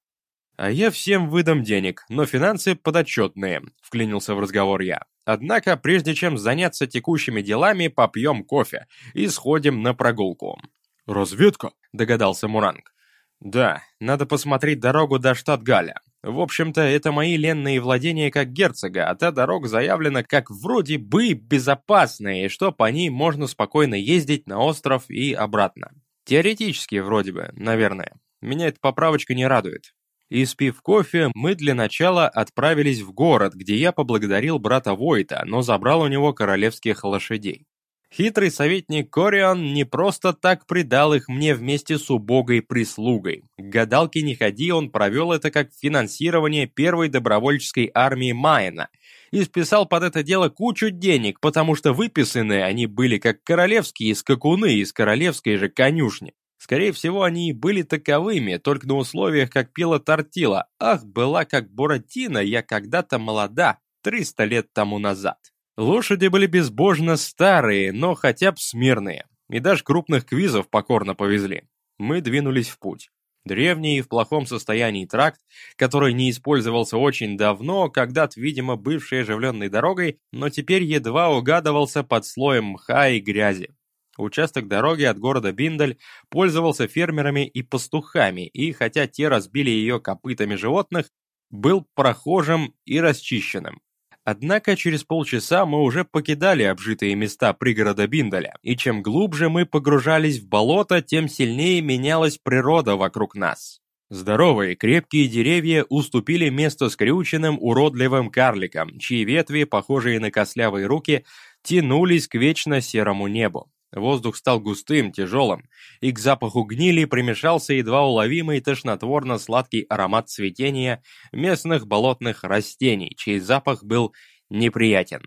«А я всем выдам денег, но финансы подотчетные», — вклинился в разговор я. Однако, прежде чем заняться текущими делами, попьем кофе и сходим на прогулку. «Разведка?» – догадался Муранг. «Да, надо посмотреть дорогу до штат Галя. В общем-то, это мои ленные владения как герцога, а та дорога заявлена как вроде бы безопасная, и что по ней можно спокойно ездить на остров и обратно. Теоретически, вроде бы, наверное. Меня эта поправочка не радует. Испив кофе, мы для начала отправились в город, где я поблагодарил брата Войта, но забрал у него королевских лошадей. Хитрый советник Кориан не просто так предал их мне вместе с убогой прислугой. К гадалке не ходи, он провел это как финансирование первой добровольческой армии Майена и списал под это дело кучу денег, потому что выписаны они были как королевские скакуны из королевской же конюшни. Скорее всего, они и были таковыми, только на условиях, как пела Тортила. Ах, была как Буратино, я когда-то молода, 300 лет тому назад. Лошади были безбожно старые, но хотя бы смирные. И даже крупных квизов покорно повезли. Мы двинулись в путь. Древний и в плохом состоянии тракт, который не использовался очень давно, когда-то, видимо, бывший оживленной дорогой, но теперь едва угадывался под слоем мха и грязи. Участок дороги от города Биндель пользовался фермерами и пастухами, и хотя те разбили ее копытами животных, был прохожим и расчищенным. Однако через полчаса мы уже покидали обжитые места пригорода Бинделя, и чем глубже мы погружались в болото, тем сильнее менялась природа вокруг нас. Здоровые, крепкие деревья уступили место скрюченным, уродливым карликам, чьи ветви, похожие на костлявые руки, тянулись к вечно серому небу. Воздух стал густым, тяжелым, и к запаху гнили примешался едва уловимый тошнотворно-сладкий аромат цветения местных болотных растений, чей запах был неприятен.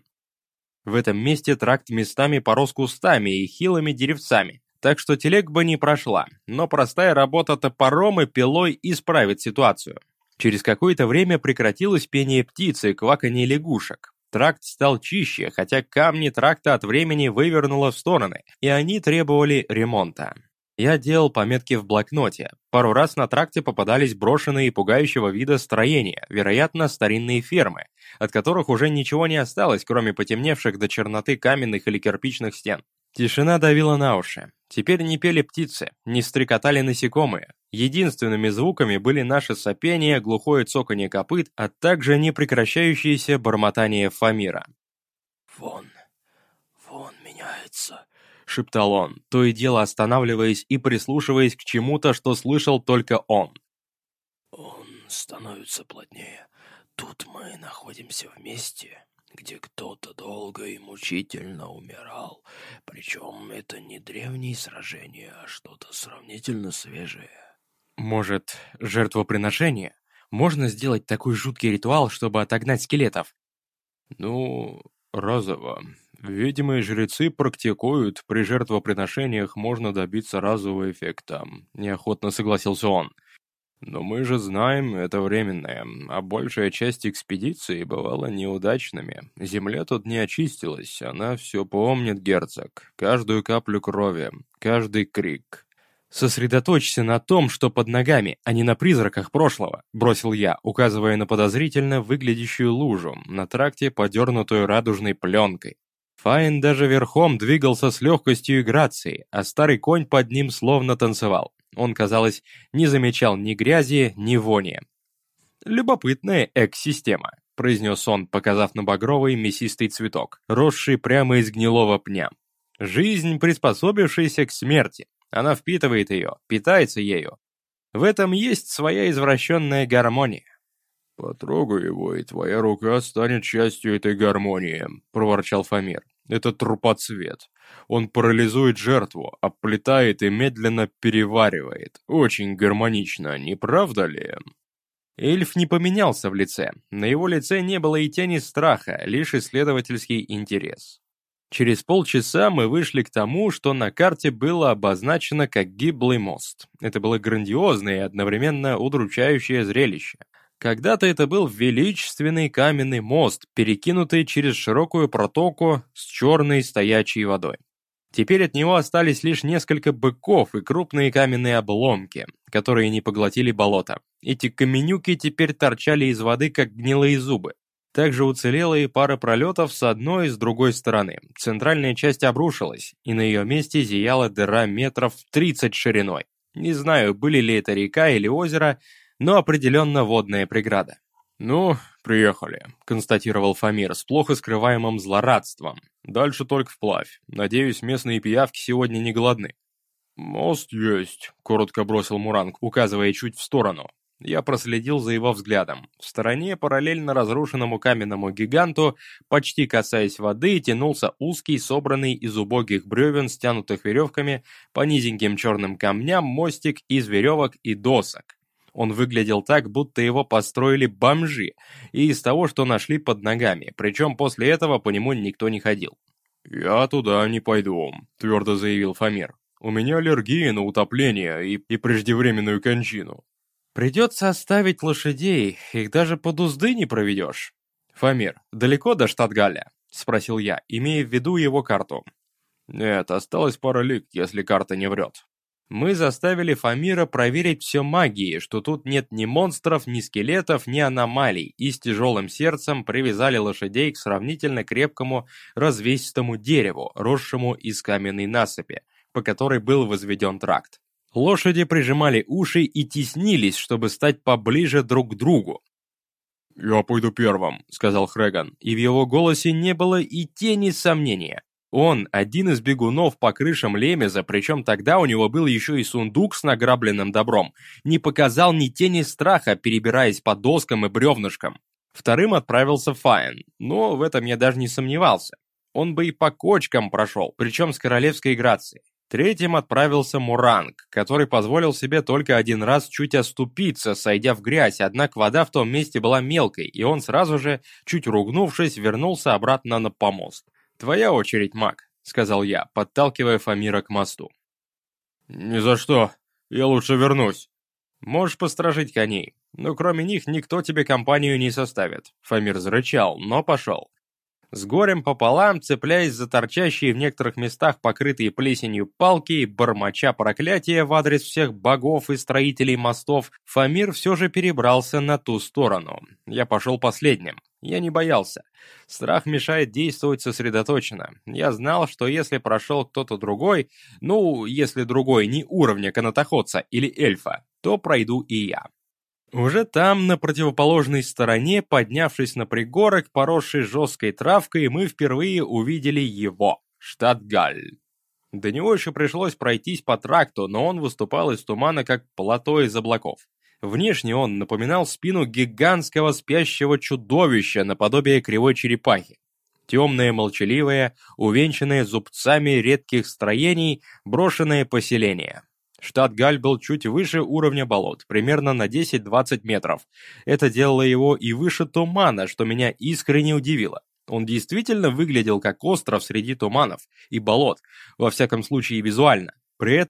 В этом месте тракт местами порос кустами и хилыми деревцами, так что телег бы не прошла, но простая работа топором и пилой исправит ситуацию. Через какое-то время прекратилось пение птицы и кваканье лягушек. Тракт стал чище, хотя камни тракта от времени вывернуло в стороны, и они требовали ремонта. Я делал пометки в блокноте. Пару раз на тракте попадались брошенные и пугающего вида строения, вероятно, старинные фермы, от которых уже ничего не осталось, кроме потемневших до черноты каменных или кирпичных стен. Тишина давила на уши. Теперь не пели птицы, не стрекотали насекомые. Единственными звуками были наше сопение, глухое цоканье копыт, а также непрекращающееся бормотание Фамира. «Вон, вон меняется», — шептал он, то и дело останавливаясь и прислушиваясь к чему-то, что слышал только он. «Он становится плотнее. Тут мы находимся вместе, где кто-то долго и мучительно умирал. Причем это не древние сражения, а что-то сравнительно свежее. Может, жертвоприношение? Можно сделать такой жуткий ритуал, чтобы отогнать скелетов? Ну, разово. Видимо, жрецы практикуют, при жертвоприношениях можно добиться разового эффекта. Неохотно согласился он. Но мы же знаем, это временное, а большая часть экспедиции бывала неудачными. Земля тут не очистилась, она все помнит, герцог. Каждую каплю крови, каждый крик. «Сосредоточься на том, что под ногами, а не на призраках прошлого», — бросил я, указывая на подозрительно выглядящую лужу, на тракте, подернутую радужной пленкой. Файн даже верхом двигался с легкостью и грацией, а старый конь под ним словно танцевал. Он, казалось, не замечал ни грязи, ни вони. «Любопытная экосистема», — произнес он, показав на багровый мясистый цветок, росший прямо из гнилого пня. «Жизнь, приспособившаяся к смерти. Она впитывает ее, питается ею. В этом есть своя извращенная гармония. «Потрогай его, и твоя рука станет частью этой гармонии», — проворчал Фамир. «Это трупоцвет. Он парализует жертву, оплетает и медленно переваривает. Очень гармонично, не правда ли?» Эльф не поменялся в лице. На его лице не было и тени страха, лишь исследовательский интерес. Через полчаса мы вышли к тому, что на карте было обозначено как гиблый мост. Это было грандиозное и одновременно удручающее зрелище. Когда-то это был величественный каменный мост, перекинутый через широкую протоку с черной стоячей водой. Теперь от него остались лишь несколько быков и крупные каменные обломки, которые не поглотили болото. Эти каменюки теперь торчали из воды, как гнилые зубы. Также уцелела и пара пролетов с одной и с другой стороны. Центральная часть обрушилась, и на ее месте зияла дыра метров 30 шириной. Не знаю, были ли это река или озеро, но определенно водная преграда. «Ну, приехали», — констатировал Фамир с плохо скрываемым злорадством. «Дальше только вплавь. Надеюсь, местные пиявки сегодня не голодны». «Мост есть», — коротко бросил Муранг, указывая чуть в сторону. Я проследил за его взглядом. В стороне, параллельно разрушенному каменному гиганту, почти касаясь воды, тянулся узкий, собранный из убогих бревен, стянутых веревками, по низеньким черным камням мостик из веревок и досок. Он выглядел так, будто его построили бомжи, и из того, что нашли под ногами, причем после этого по нему никто не ходил. «Я туда не пойду», — твердо заявил Фамир. «У меня аллергия на утопление и, и преждевременную кончину». «Придется оставить лошадей, их даже под узды не проведешь». «Фамир, далеко до Штатгаля?» — спросил я, имея в виду его карту. «Нет, осталось пара лик, если карта не врет». Мы заставили Фамира проверить все магией, что тут нет ни монстров, ни скелетов, ни аномалий, и с тяжелым сердцем привязали лошадей к сравнительно крепкому развесистому дереву, росшему из каменной насыпи, по которой был возведен тракт. Лошади прижимали уши и теснились, чтобы стать поближе друг к другу. «Я пойду первым», — сказал Хреган, и в его голосе не было и тени сомнения. Он один из бегунов по крышам Лемеза, причем тогда у него был еще и сундук с награбленным добром, не показал ни тени страха, перебираясь по доскам и бревнышкам. Вторым отправился Файн, но в этом я даже не сомневался. Он бы и по кочкам прошел, причем с королевской грацией. Третьим отправился Муранг, который позволил себе только один раз чуть оступиться, сойдя в грязь, однако вода в том месте была мелкой, и он сразу же, чуть ругнувшись, вернулся обратно на помост. «Твоя очередь, маг», — сказал я, подталкивая Фамира к мосту. «Ни за что. Я лучше вернусь». «Можешь постражить коней, но кроме них никто тебе компанию не составит». Фамир зарычал, но пошел. С горем пополам, цепляясь за торчащие в некоторых местах покрытые плесенью палки и бормоча проклятия в адрес всех богов и строителей мостов, Фамир все же перебрался на ту сторону. Я пошел последним. Я не боялся. Страх мешает действовать сосредоточенно. Я знал, что если прошел кто-то другой, ну, если другой не уровня канатоходца или эльфа, то пройду и я. Уже там, на противоположной стороне, поднявшись на пригорок, поросший жесткой травкой, мы впервые увидели его, штат Галь. До него еще пришлось пройтись по тракту, но он выступал из тумана, как плато из облаков. Внешне он напоминал спину гигантского спящего чудовища наподобие кривой черепахи. Темные, молчаливые, увенчанные зубцами редких строений, брошенные поселения. Штат Галь был чуть выше уровня болот, примерно на 10-20 метров. Это делало его и выше тумана, что меня искренне удивило. Он действительно выглядел как остров среди туманов и болот, во всяком случае визуально. При этом